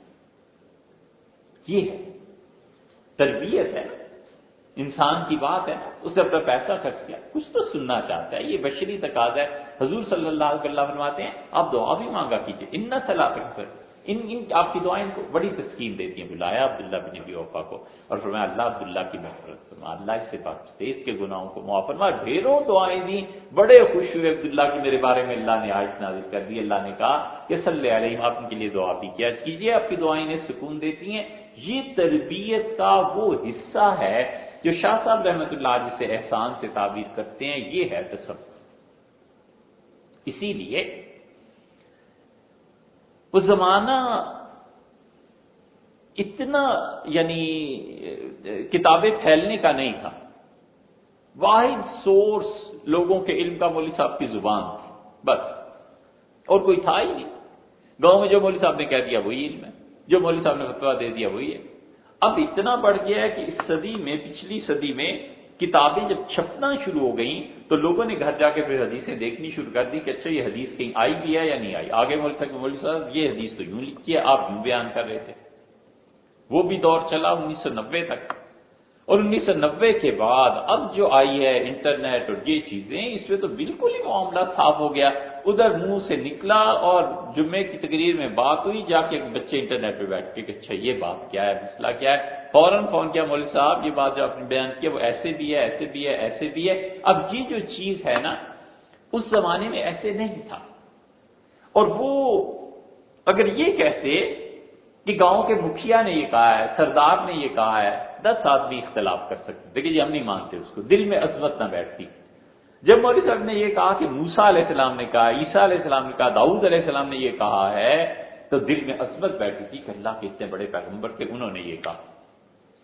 یہ ہے۔ تربیت ہے۔ انسان کی بات ہے۔ اس نے اپنا پیسہ خرچ کیا۔ کچھ تو سننا چاہتا ہے۔ یہ بشری تقاضا ہے۔ حضور صلی اللہ علیہ وسلم فرماتے ہیں، آپ دعا بھی مانگا کیجیے ان صلاح تک ان ان، آپ کی دعائیں کو بڑی تسکین دیتی ہیں، بلایا عبداللہ بن ابی اوفا کو، اور فرمایا اللہ عبداللہ کی محفرت فرما، اللہ اس سے بات اس کے گناہوں کو معاف فرما، ڈھیروں دعائیں دی بڑے خوش ہوئے عبداللہ کی میرے بارے میں اللہ نے آیت نازل کر دی، اللہ نے کہا کہ صلی علیہ، آپ ان کے لیے دعا بھی کیا کیجیے آپ کی دعائیں انہیں سکون دیتی ہیں۔ یہ تربیت کا وہ حصہ ہے جو شاہ صاحب رحمت اللہ جسے احسان سے تعبیر کرتے ہیں، یہ ہے تصور۔ اسی لیے وہ زمانہ اتنا یعنی کتابیں پھیلنے کا نہیں تھا۔ واحد سورس لوگوں کے علم کا مولوی صاحب کی زبان تھی، بس۔ اور کوئی تھا ہی نہیں۔ گاؤں میں جو مولوی صاحب نے کہہ دیا وہی علم ہے، جو مولوی صاحب نے فتوا دے دیا وہی ہے۔ اب اتنا بڑھ گیا ہے کہ اس صدی میں، پچھلی صدی میں کتابیں جب چھپنا شروع ہو گئیں تو لوگوں نے گھر جا کے پھر حدیثیں دیکھنی شروع کر دی کہ اچھا یہ حدیث کہیں آئی بھی ہے یا نہیں آئی؟ آگے مول تک مول صاحب، یہ حدیث تو یوں لکھی ہے، آپ یوں بیان کر رہے تھے۔ وہ بھی دور چلا انیس سو نبے تک۔ اور انیس سو نبے کے بعد اب جو آئی ہے انٹرنیٹ اور یہ چیزیں، اس میں تو بالکل ہی معاملہ صاف ہو گیا۔ ادھر منہ سے نکلا اور جمعے کی تقریر میں بات ہوئی، جا کے بچے انٹرنیٹ پہ بیٹھ کے کہ اچھا یہ بات کیا ہے؟ مسئلہ کیا ہے؟ فوراً فون کیا، مولوی صاحب، یہ بات جو آپ نے بیان کیا وہ ایسے بھی ہے، ایسے بھی ہے، ایسے بھی ہے۔ اب یہ جو چیز ہے نا، اس زمانے میں ایسے نہیں تھا۔ اور وہ اگر یہ کہتے کہ گاؤں کے مکھیا نے یہ کہا ہے، سردار نے یہ کہا ہے، دس آدمی اختلاف کر سکتے دیکھیے جی ہم نہیں مانتے اس کو، دل میں عزمت نہ بیٹھتی۔ جب مولوی صاحب نے یہ کہا کہ موسا علیہ السلام نے کہا، عیسیٰ علیہ السلام نے کہا، داؤد علیہ السلام نے یہ کہا ہے، تو دل میں عزمت بیٹھی تھی کہ اللہ کے اتنے بڑے پیغمبر تھے، انہوں نے یہ کہا۔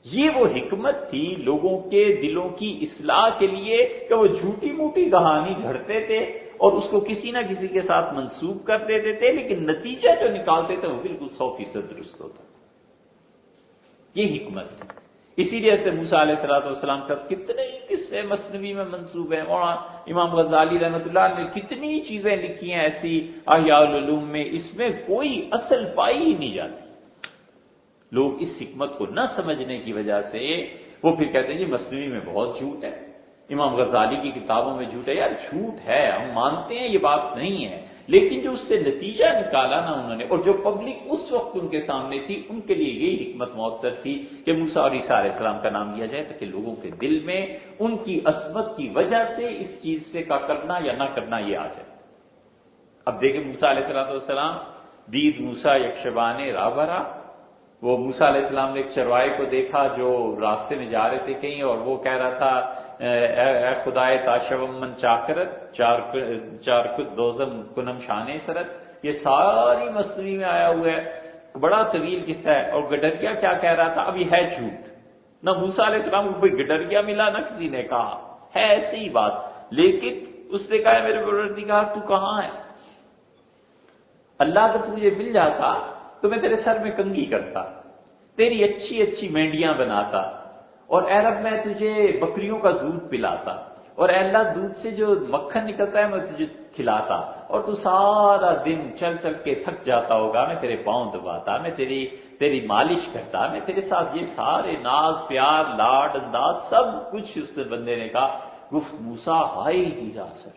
یہ وہ حکمت تھی لوگوں کے دلوں کی اصلاح کے لیے کہ وہ جھوٹی موٹی کہانی گھڑتے تھے اور اس کو کسی نہ کسی کے ساتھ منسوخ کر دیتے تھے، لیکن نتیجہ جو نکالتے تھے وہ بالکل سو فیصد درست ہوتا یہ حکمت اسی لیے سے موسا علیہ السلاۃ والسلام کا کتنے قصے مصنوعی میں منصوب ہیں۔ اور امام غزالی رحمۃ اللہ نے کتنی چیزیں لکھی ہیں ایسی احیاء العلوم میں، اس میں کوئی اصل پائی ہی نہیں جاتی۔ لوگ اس حکمت کو نہ سمجھنے کی وجہ سے وہ پھر کہتے ہیں جی مصنوعی میں بہت جھوٹ ہے۔ امام غزالی کی کتابوں میں جھوٹ ہے۔ یار جھوٹ ہے، ہم مانتے ہیں یہ بات نہیں ہے۔ لیکن جو اس سے نتیجہ نکالا نا انہوں نے، اور جو پبلک اس وقت ان کے سامنے تھی، ان کے لیے یہی حکمت مؤثر تھی کہ موسا اور عیسیٰ علیہ السلام کا نام لیا جائے تاکہ لوگوں کے دل میں ان کی عصمت کی وجہ سے اس چیز سے کا کرنا یا نہ کرنا یہ آ جائے۔ اب دیکھیں موسا علیہ السلام والسلام دید موسا یکشبان رابرا وہ موسا علیہ السلام نے ایک چروائے کو دیکھا جو راستے میں جا رہے تھے کہیں، اور وہ کہہ رہا تھا اے خدائے تاشومن چاکرت چار دوزم کنم شانے سرت۔ یہ ساری مصنوعی میں آیا ہوا ہے۔ بڑا طویل قصہ ہے۔ اور گڈریا کیا کہہ رہا تھا؟ اب یہ ہے جھوٹ۔ نہ موسا علیہ السلام کو کوئی گڈریا ملا، نہ کسی نے کہا۔ ہے ایسی ہی بات۔ لیکن اس نے کہا، میرے بڑی جی کہا، تو کہاں ہے؟ اللہ کا تجھے مل جاتا تو میں تیرے سر میں کنگھی کرتا، تیری اچھی اچھی مینڈیاں بناتا۔ اور اے رب میں تجھے بکریوں کا دودھ پلاتا اور اے اللہ دودھ سے جو مکھن نکلتا ہے میں تجھے کھلاتا اور تو سارا دن چل چل کے تھک جاتا ہوگا، میں تیرے پاؤں دباتا، میں تیری تیری مالش کرتا، میں تیرے ساتھ یہ سارے ناز، پیار، لاڈ، انداز سب کچھ اس بندے نے کہا، گفت موسا ہائی ہی جا سر۔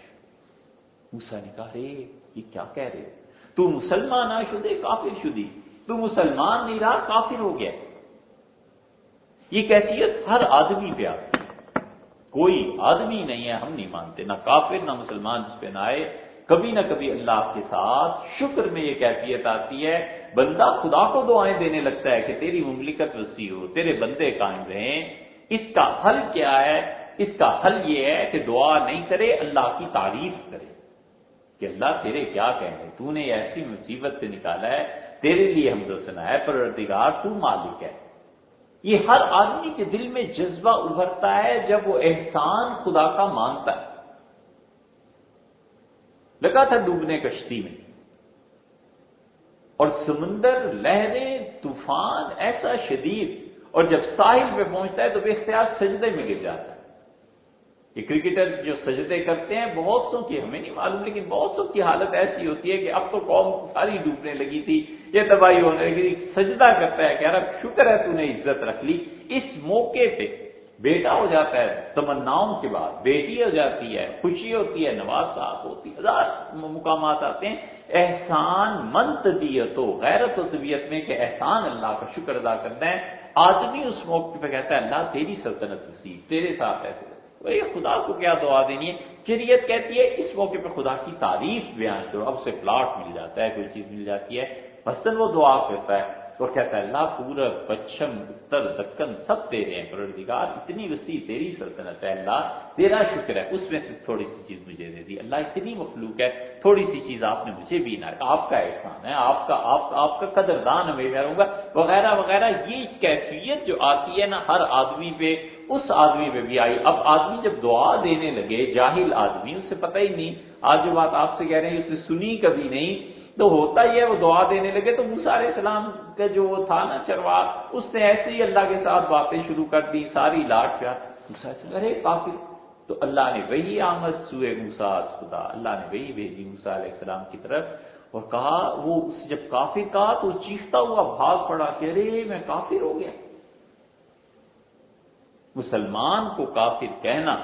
موسا نے کہا رے یہ کیا کہہ رہے تو مسلمان آ شدے کافر شدی، تو مسلمان نہیں رہا کافر ہو گیا۔ یہ کیفیت ہر آدمی پہ آتی ہے۔ کوئی آدمی نہیں ہے، ہم نہیں مانتے، نہ کافر، نہ مسلمان، جس پہ نہ آئے۔ کبھی نہ کبھی اللہ کے ساتھ شکر میں یہ کیفیت آتی ہے۔ بندہ خدا کو دعائیں دینے لگتا ہے کہ تیری مملکت وسیع ہو، تیرے بندے قائم رہیں۔ اس کا حل کیا ہے؟ اس کا حل یہ ہے کہ دعا نہیں کرے، اللہ کی تعریف کرے کہ اللہ تیرے کیا کہنے تو نے ایسی مصیبت سے نکالا ہے، تیرے لیے ہم سنا ہے، پروردگار تو مالک ہے۔ یہ ہر آدمی کے دل میں جذبہ ابھرتا ہے جب وہ احسان خدا کا مانتا ہے۔ لگا تھا ڈوبنے کشتی میں۔ اور سمندر، لہریں، طوفان ایسا شدید، اور جب ساحل پہ پہنچتا ہے تو بے اختیار سجدے میں گر جاتا ہے۔ یہ کرکٹر جو سجدے کرتے ہیں، بہت سو کی، ہمیں نہیں معلوم، لیکن بہت سو کی حالت ایسی ہوتی ہے کہ اب تو قوم ساری ڈوبنے لگی تھی، یہ تباہی ہونے لگی سجدہ کرتا ہے کہ یار شکر ہے تو نے عزت رکھ لی۔ اس موقع پہ بیٹا ہو جاتا ہے، تمناؤں کے بعد بیٹی ہو جاتی ہے، خوشی ہوتی ہے نواز صاحب ہوتی ہے ہزار مقامات آتے ہیں۔ احسان من طبیعت ہو غیرت و طبیعت میں کہ احسان اللہ کا شکر ادا کرنا ہے۔ آدمی اس موقع پہ کہتا ہے، اللہ تیری سلطنت نصیب، تیرے ساتھ ایسے بھائی خدا کو کیا دعا دینی ہے؟ شریعت کہتی ہے، اس موقع پہ خدا کی تعریف بیان کرو۔ اب اسے پلاٹ مل جاتا ہے، کوئی چیز مل جاتی ہے۔ بسن وہ دعا کرتا ہے۔ اور کہتا ہے اللہ پورا پچھم، اتر، دکن، سب تیرے ہیں پروردگار، اتنی وسیع تیری سلطنت ہے، اللہ تیرا شکر ہے، اس میں سے تھوڑی سی چیز مجھے دے دی، اللہ اتنی مخلوق ہے، تھوڑی سی چیز آپ نے مجھے بھی نہ آپ کا احسان ہے، آپ کا، آپ آپ کا قدردان میں رہوں گا، وغیرہ وغیرہ، یہ کیفیت جو آتی ہے نا، ہر آدمی پہ، اس آدمی پہ بھی آئی، اب آدمی جب دعا دینے لگے، جاہل آدمی، اسے پتہ ہی نہیں، آج جو بات آپ سے کہہ رہے ہیں، اسے سنی کبھی نہیں تو ہوتا ہی ہے، وہ دعا دینے لگے۔ تو موسا علیہ السلام کا جو وہ تھا نا چروا، اس نے ایسے ہی اللہ کے ساتھ باتیں شروع کر دی ساری لاٹ پیار۔ ارے کافر۔ تو اللہ نے وہی آمد سوئے موسا خدا۔ اللہ نے وہی بھیجی موسا علیہ السلام کی طرف۔ اور کہا، وہ جب کافر کہا تو چیختا ہوا بھاگ پڑا کہ ارے، میں کافر ہو گیا۔ مسلمان کو کافر کہنا،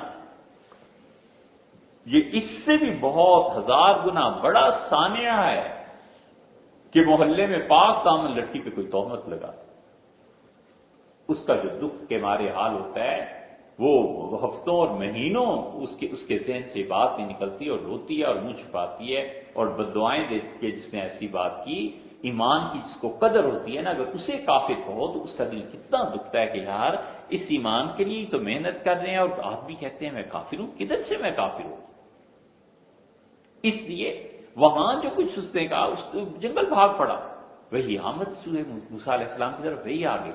یہ اس سے بھی بہت ہزار گنا بڑا سانیہ ہے۔ کہ محلے میں پاک دامن لڑکی پہ کوئی تہمت لگا اس کا جو دکھ کے مارے حال ہوتا ہے، وہ ہفتوں اور مہینوں اس کے اس کے ذہن سے بات نہیں نکلتی اور روتی ہے اور منہ چھپاتی ہے اور بدوائیں دیتی ہے جس نے ایسی بات کی، ایمان کی جس کو قدر ہوتی ہے نا، اگر اسے کافر ہو تو اس کا دل کتنا دکھتا ہے کہ یار، اس ایمان کے لیے تو محنت کر رہے ہیں اور آپ بھی کہتے ہیں میں کافر ہوں، کدھر سے میں کافر ہوں؟ اس لیے وہاں جو کچھ اس نے کہا اس جنگل بھاگ پڑا۔ وہی آمد سوئے موسا علیہ السلام کی طرف، وہی آگے۔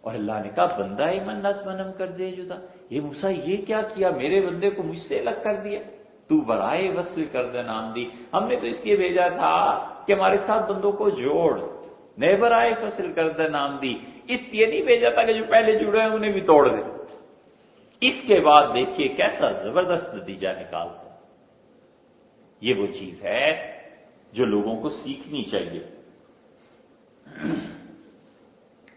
اور اللہ نے کہا، بندہ ہی من نس منم کر دے جدا۔ یہ موسا یہ کیا کیا؟ میرے بندے کو مجھ سے الگ کر دیا۔ تو برائے وصل کر دے نام دی۔ ہم نے تو اس لیے بھیجا تھا کہ ہمارے ساتھ بندوں کو جوڑ۔ نئے برائے فصل کر دے نام دی۔ اس لیے نہیں بھیجا تھا کہ جو پہلے جڑے ہیں انہیں بھی توڑ دے۔ اس کے بعد دیکھیے کیسا زبردست نتیجہ نکالتا یہ وہ چیز ہے جو لوگوں کو سیکھنی چاہیے۔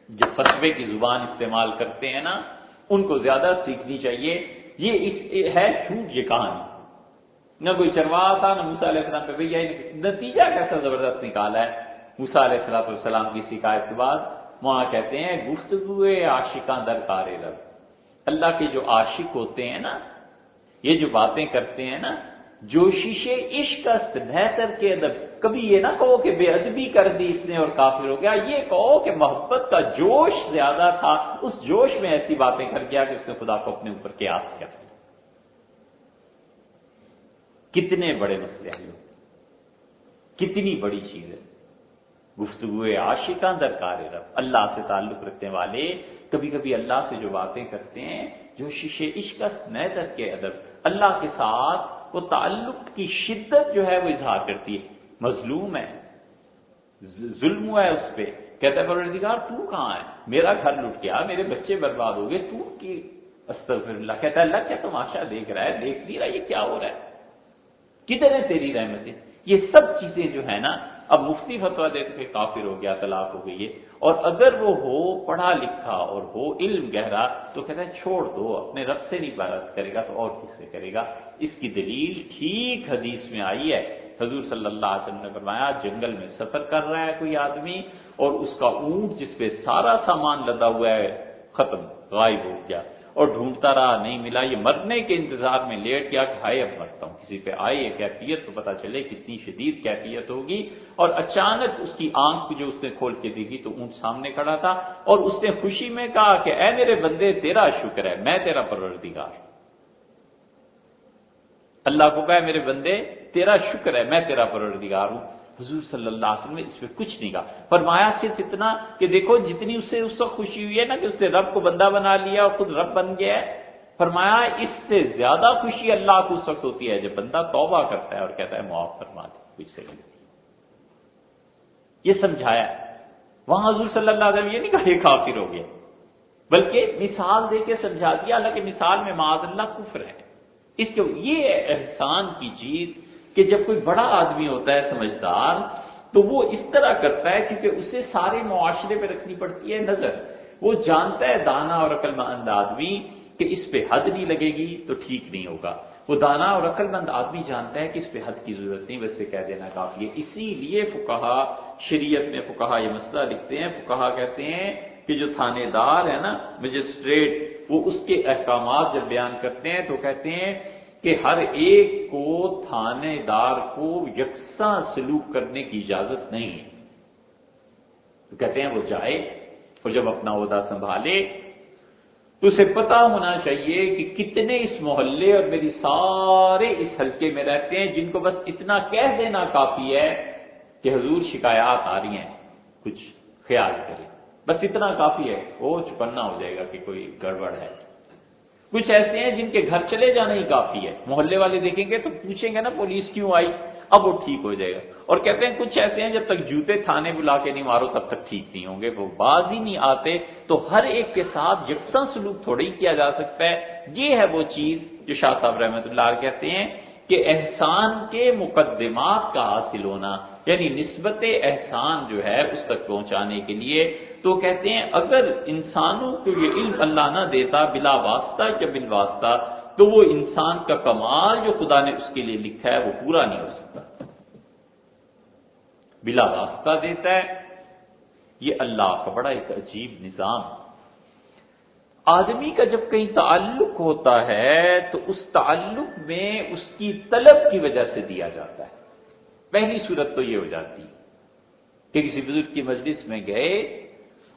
جو فتوے کی زبان استعمال کرتے ہیں نا، ان کو زیادہ سیکھنی چاہیے۔ یہ اس ہے جھوٹ یہ کہانی۔ نہ کوئی چروا تھا، نہ موسا علیہ السلام پہ بھیا یعنی نتیجہ کیسا زبردست نکالا ہے۔ موسا علیہ السلام السلام کی شکایت کے بعد وہاں کہتے ہیں، گفتگو عاشقاں در کار رب۔ اللہ کے جو عاشق ہوتے ہیں نا، یہ جو باتیں کرتے ہیں نا جو شیشے عشق است، بہتر کے ادب۔ کبھی یہ نہ کہو کہ بے ادبی کر دی اس نے اور کافر ہو گیا۔ یہ کہو کہ محبت کا جوش زیادہ تھا۔ اس جوش میں ایسی باتیں کر گیا کہ اس نے خدا کو اپنے اوپر قیاس کر دیا کتنے بڑے مسئلے ہیں۔ کتنی بڑی چیز ہے۔ گفتگو عاشقاں درکار رب۔ اللہ سے تعلق رکھنے والے کبھی کبھی اللہ سے جو باتیں کرتے ہیں، جو شیشے عشق نئے کے ادب۔ اللہ کے ساتھ وہ تعلق کی شدت جو ہے وہ اظہار کرتی ہے۔ مظلوم ہے، ظلم ہوا ہے اس پہ۔ کہتا ہے پروردگار، تو کہاں ہے؟ میرا گھر لٹ گیا، میرے بچے برباد ہو گئے، تو کی استغفر اللہ کہتا ہے، اللہ کیا تماشا دیکھ رہا ہے، دیکھ نہیں رہا، یہ کیا ہو رہا ہے؟ کدھر ہے تیری رحمتیں؟ یہ سب چیزیں جو ہے نا اب مفتی فتوا دیتے کہ کافر ہو گیا، طلاق ہو گئی ہے۔ اور اگر وہ ہو پڑھا لکھا اور ہو علم گہرا، تو کہتا ہے چھوڑ دو، اپنے رب سے نہیں بات کرے گا، تو اور کس سے کرے گا؟ اس کی دلیل ٹھیک حدیث میں آئی ہے۔ حضور صلی اللہ علیہ وسلم نے فرمایا، جنگل میں سفر کر رہا ہے کوئی آدمی اور اس کا اونٹ جس پہ سارا سامان لدا ہوا ہے، ختم، غائب ہو گیا۔ اور ڈھونڈتا رہا، نہیں ملا۔ یہ مرنے کے انتظار میں لیٹ گیا کہ ہائے اب مرتا ہوں۔ کسی پہ آئی ہے کیفیت تو پتا چلے کتنی شدید کیفیت ہوگی۔ اور اچانک اس کی آنکھ جو اس نے کھول کے دیکھی تو اونٹ سامنے کھڑا تھا اور اس نے خوشی میں کہا کہ اے میرے بندے، تیرا شکر ہے، میں تیرا پروردگار۔ اللہ کو کہا میرے بندے، تیرا شکر ہے، میں تیرا پروردگار ہوں۔ حضور صلی اللہ علیہ وسلم نے اس پہ کچھ نہیں کہا۔ فرمایا صرف اتنا کہ دیکھو جتنی اس سے اس وقت خوشی ہوئی ہے نا کہ اس نے رب کو بندہ بنا لیا اور خود رب بن گیا ہے۔ فرمایا اس سے زیادہ خوشی اللہ کو اس وقت ہوتی ہے جب بندہ توبہ کرتا ہے اور کہتا ہے معاف فرما دے کچھ سے یہ سمجھایا۔ وہاں حضور صلی اللہ علیہ وسلم یہ نہیں کہا یہ کافر ہو گیا۔ بلکہ مثال دے کے سمجھا دیا اللہ کے مثال میں معاذ اللہ کفر ہے۔ اس کے یہ احسان کی چیز کہ جب کوئی بڑا آدمی ہوتا ہے سمجھدار، تو وہ اس طرح کرتا ہے کیونکہ اسے سارے معاشرے پہ رکھنی پڑتی ہے نظر۔ وہ جانتا ہے دانا اور عقل مند آدمی کہ اس پہ حد نہیں لگے گی تو ٹھیک نہیں ہوگا۔ وہ دانا اور عقل مند آدمی جانتا ہے کہ اس پہ حد کی ضرورت نہیں ویسے کہہ دینا کافی ہے۔ اسی لیے فکہ شریعت میں فکہ یہ مسئلہ لکھتے ہیں۔ فکہ کہتے ہیں کہ جو تھانے دار ہے نا، مجسٹریٹ، وہ اس کے احکامات جب بیان کرتے ہیں تو کہتے ہیں کہ ہر ایک کو تھانے دار کو یکساں سلوک کرنے کی اجازت نہیں ہے۔ تو کہتے ہیں وہ جائے اور جب اپنا عہدہ سنبھالے تو اسے پتا ہونا چاہیے کہ کتنے اس محلے اور میری سارے اس حلقے میں رہتے ہیں جن کو بس اتنا کہہ دینا کافی ہے کہ حضور شکایات آ رہی ہیں، کچھ خیال کرے بس اتنا کافی ہے، وہ چپنا ہو جائے گا کہ کوئی گڑبڑ ہے۔ کچھ ایسے ہیں جن کے گھر چلے جانا ہی کافی ہے۔ محلے والے دیکھیں گے تو پوچھیں گے نا، پولیس کیوں آئی؟ اب وہ ٹھیک ہو جائے گا۔ اور کہتے ہیں کچھ ایسے ہیں جب تک جوتے تھانے بلا کے نہیں مارو تب تک ٹھیک نہیں ہوں گے۔ وہ باز ہی نہیں آتے تو ہر ایک کے ساتھ یکساں سلوک تھوڑی کیا جا سکتا ہے۔ یہ ہے وہ چیز جو شاہ صاحب رحمت اللہ کہتے ہیں کہ احسان کے مقدمات کا حاصل ہونا یعنی نسبت احسان جو ہے اس تک پہنچانے کے لیے، تو کہتے ہیں اگر انسانوں کو یہ علم اللہ نہ دیتا بلا واسطہ یا بل واسطہ، تو وہ انسان کا کمال جو خدا نے اس کے لیے لکھا ہے وہ پورا نہیں ہو سکتا۔ بلا واسطہ دیتا ہے، یہ اللہ کا بڑا ایک عجیب نظام آدمی کا جب کہیں تعلق ہوتا ہے تو اس تعلق میں اس کی طلب کی وجہ سے دیا جاتا ہے۔ پہلی صورت تو یہ ہو جاتی کہ کسی بزرگ کی مجلس میں گئے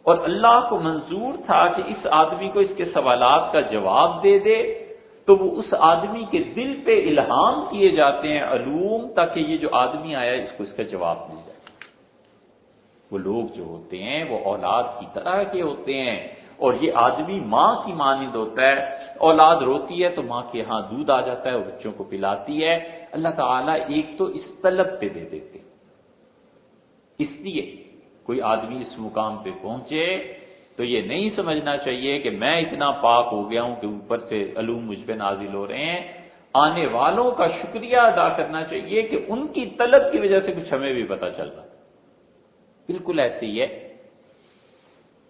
اور اللہ کو منظور تھا کہ اس آدمی کو اس کے سوالات کا جواب دے دے، تو وہ اس آدمی کے دل پہ الہام کیے جاتے ہیں علوم، تاکہ یہ جو آدمی آیا اس کو اس کا جواب مل جائے۔ وہ لوگ جو ہوتے ہیں، وہ اولاد کی طرح کے ہوتے ہیں۔ اور یہ آدمی ماں کی مانند ہوتا ہے، اولاد روتی ہے تو ماں کے ہاں دودھ آ جاتا ہے وہ بچوں کو پلاتی ہے۔ اللہ تعالیٰ ایک تو اس طلب پہ دے دیتے۔ اس لیے کوئی آدمی اس مقام پہ پہنچے تو یہ نہیں سمجھنا چاہیے کہ میں اتنا پاک ہو گیا ہوں کہ اوپر سے علوم مجھ پہ نازل ہو رہے ہیں۔ آنے والوں کا شکریہ ادا کرنا چاہیے کہ ان کی طلب کی وجہ سے کچھ ہمیں بھی پتا چل رہا بالکل ایسے ہی ہے۔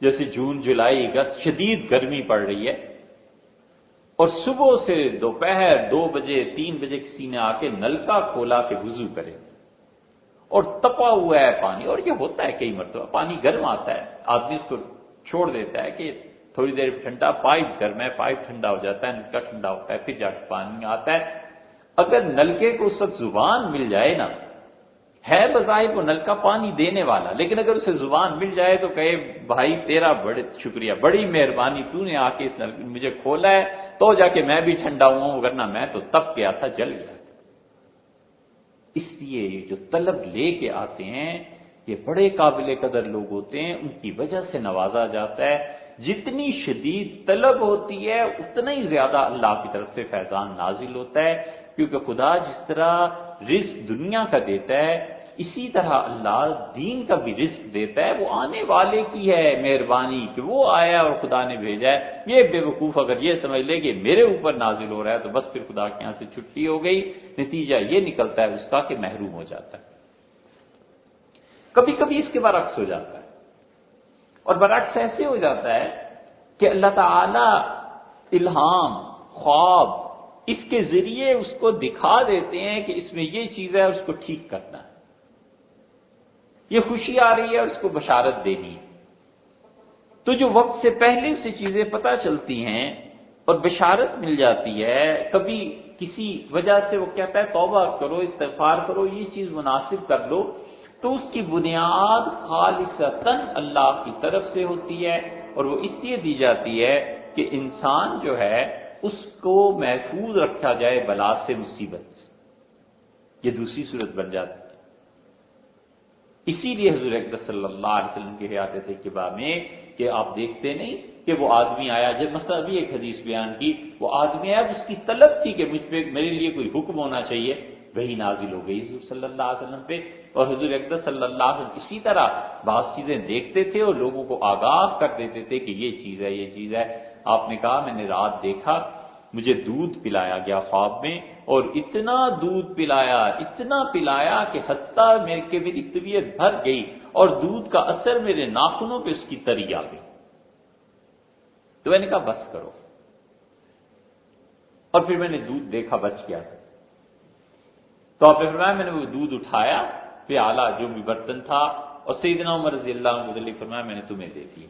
جیسے جون، جولائی، اگست، شدید گرمی پڑ رہی ہے اور صبح سے دوپہر دو بجے، تین بجے کسی نے آ کے نلکا کھولا کے وضو کرے اور تپا ہوا ہے پانی، اور یہ ہوتا ہے کئی مرتبہ، پانی گرم آتا ہے، آدمی اس کو چھوڑ دیتا ہے کہ تھوڑی دیر ٹھنڈا پائپ گرم ہے، پائپ ٹھنڈا ہو جاتا ہے، نلکا ٹھنڈا ہوتا ہے، پھر جا کے پانی آتا ہے۔ اگر نلکے کو اس وقت زبان مل جائے نا ہے بظاہر وہ نلکا پانی دینے والا، لیکن اگر اسے زبان مل جائے تو کہے، بھائی تیرا بڑے شکریہ، بڑی مہربانی، تو نے آ کے اس نلکے مجھے کھولا ہے، تو جا کے میں بھی ٹھنڈا ہوا ہوں، ورنہ میں تو تب گیا تھا، جل گیا اس لیے جو طلب لے کے آتے ہیں، یہ بڑے قابل قدر لوگ ہوتے ہیں، ان کی وجہ سے نوازا جاتا ہے، جتنی شدید طلب ہوتی ہے، اتنا ہی زیادہ اللہ کی طرف سے فیضان نازل ہوتا ہے، کیونکہ خدا جس طرح رزق دنیا کا دیتا ہے اسی طرح اللہ دین کا بھی رزق دیتا ہے، وہ آنے والے کی ہے مہربانی کہ وہ آیا اور خدا نے بھیجا ہے۔ یہ بے وقوف اگر یہ سمجھ لے کہ میرے اوپر نازل ہو رہا ہے تو بس پھر خدا کے یہاں سے چھٹی ہو گئی۔ نتیجہ یہ نکلتا ہے اس کا کہ محروم ہو جاتا ہے۔ کبھی کبھی اس کے برعکس ہو جاتا ہے۔ اور برعکس ایسے ہو جاتا ہے کہ اللہ تعالی الہام، خواب اس کے ذریعے اس کو دکھا دیتے ہیں کہ اس میں یہ چیز ہے اس کو ٹھیک کرنا۔ ہے یہ خوشی آ رہی ہے اور اس کو بشارت دینی ہے۔ تو جو وقت سے پہلے سے چیزیں پتہ چلتی ہیں اور بشارت مل جاتی ہے، کبھی کسی وجہ سے وہ کہتا ہے توبہ کرو، استغفار کرو، یہ چیز مناسب کر لو، تو اس کی بنیاد خالص اللہ کی طرف سے ہوتی ہے اور وہ اس لیے دی جاتی ہے کہ انسان جو ہے، اس کو محفوظ رکھا جائے بلا سے مصیبت۔ یہ دوسری صورت بن جاتی ہے۔ اسی لیے حضور اکبر صلی اللہ علیہ وسلم کے حیات طیبہ میں کہ آپ دیکھتے نہیں کہ وہ آدمی آیا، جب مثلا بھی ایک حدیث بیان کی، وہ آدمی آیا اس کی طلب تھی کہ مجھ پہ میرے لیے کوئی حکم ہونا چاہیے۔ وہی نازل ہو گئی حضور صلی اللہ علیہ وسلم پہ۔ اور حضور اکبر صلی اللہ علیہ وسلم اسی طرح بعض چیزیں دیکھتے تھے اور لوگوں کو آگاہ کر دیتے تھے کہ یہ چیز ہے، یہ چیز ہے۔ آپ نے کہا، میں نے رات دیکھا، مجھے دودھ پلایا گیا خواب میں۔ اور اتنا دودھ پلایا، اتنا پلایا کہ حتیٰ میرے کے میری طبیعت بھر گئی اور دودھ کا اثر میرے ناخنوں پہ اس کی تری آ گئی۔ تو میں نے کہا، بس کرو۔ اور پھر میں نے دودھ دیکھا، بچ گیا۔ تو آپ فرمایا، میں نے وہ دودھ اٹھایا پیالہ جو بھی برتن تھا، اور سیدنا عمر رضی اللہ عنہ فرمایا، میں نے تمہیں دے دیا۔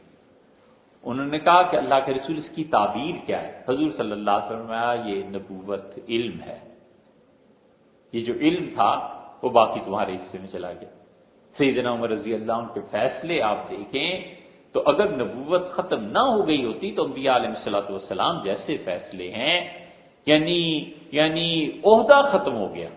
انہوں نے کہا کہ اللہ کے رسول اس کی تعبیر کیا ہے۔ حضور صلی اللہ علیہ وسلم یہ نبوت علم ہے۔ یہ جو علم تھا، وہ باقی تمہارے حصے میں چلا گیا۔ سیدنا عمر رضی اللہ عنہ کے فیصلے آپ دیکھیں، تو اگر نبوت ختم نہ ہو گئی ہوتی تو انبیاء علیہ السلاۃ والسلام جیسے فیصلے ہیں یعنی یعنی عہدہ ختم ہو گیا۔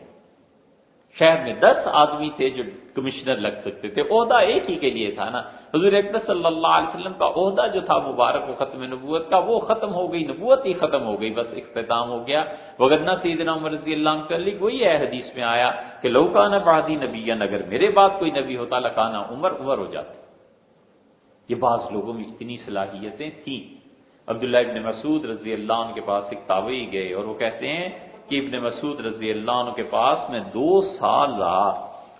شہر میں دس آدمی تھے جو کمشنر لگ سکتے تھے۔ عہدہ ایک ہی کے لیے تھا نا۔ حضور اقدس صلی اللہ علیہ وسلم کا عہدہ جو تھا مبارک و ختم نبوت کا، وہ ختم ہو گئی، نبوت ہی ختم ہو گئی، بس اختتام ہو گیا۔ وغیرہ سیدنا عمر رضی اللہ عنہ وہی ہے حدیث میں آیا کہ لوکانہ بادی نبی اگر میرے بعد کوئی نبی ہوتا، لکانا عمر عمر ہو جاتی یہ بعض لوگوں میں اتنی صلاحیتیں تھیں۔ عبداللہ ابن مسعود رضی اللہ عنہ کے پاس ایک تابعی گئے اور وہ کہتے ہیں کہ ابن مسعود رضی اللہ عنہ کے پاس میں دو سال رہا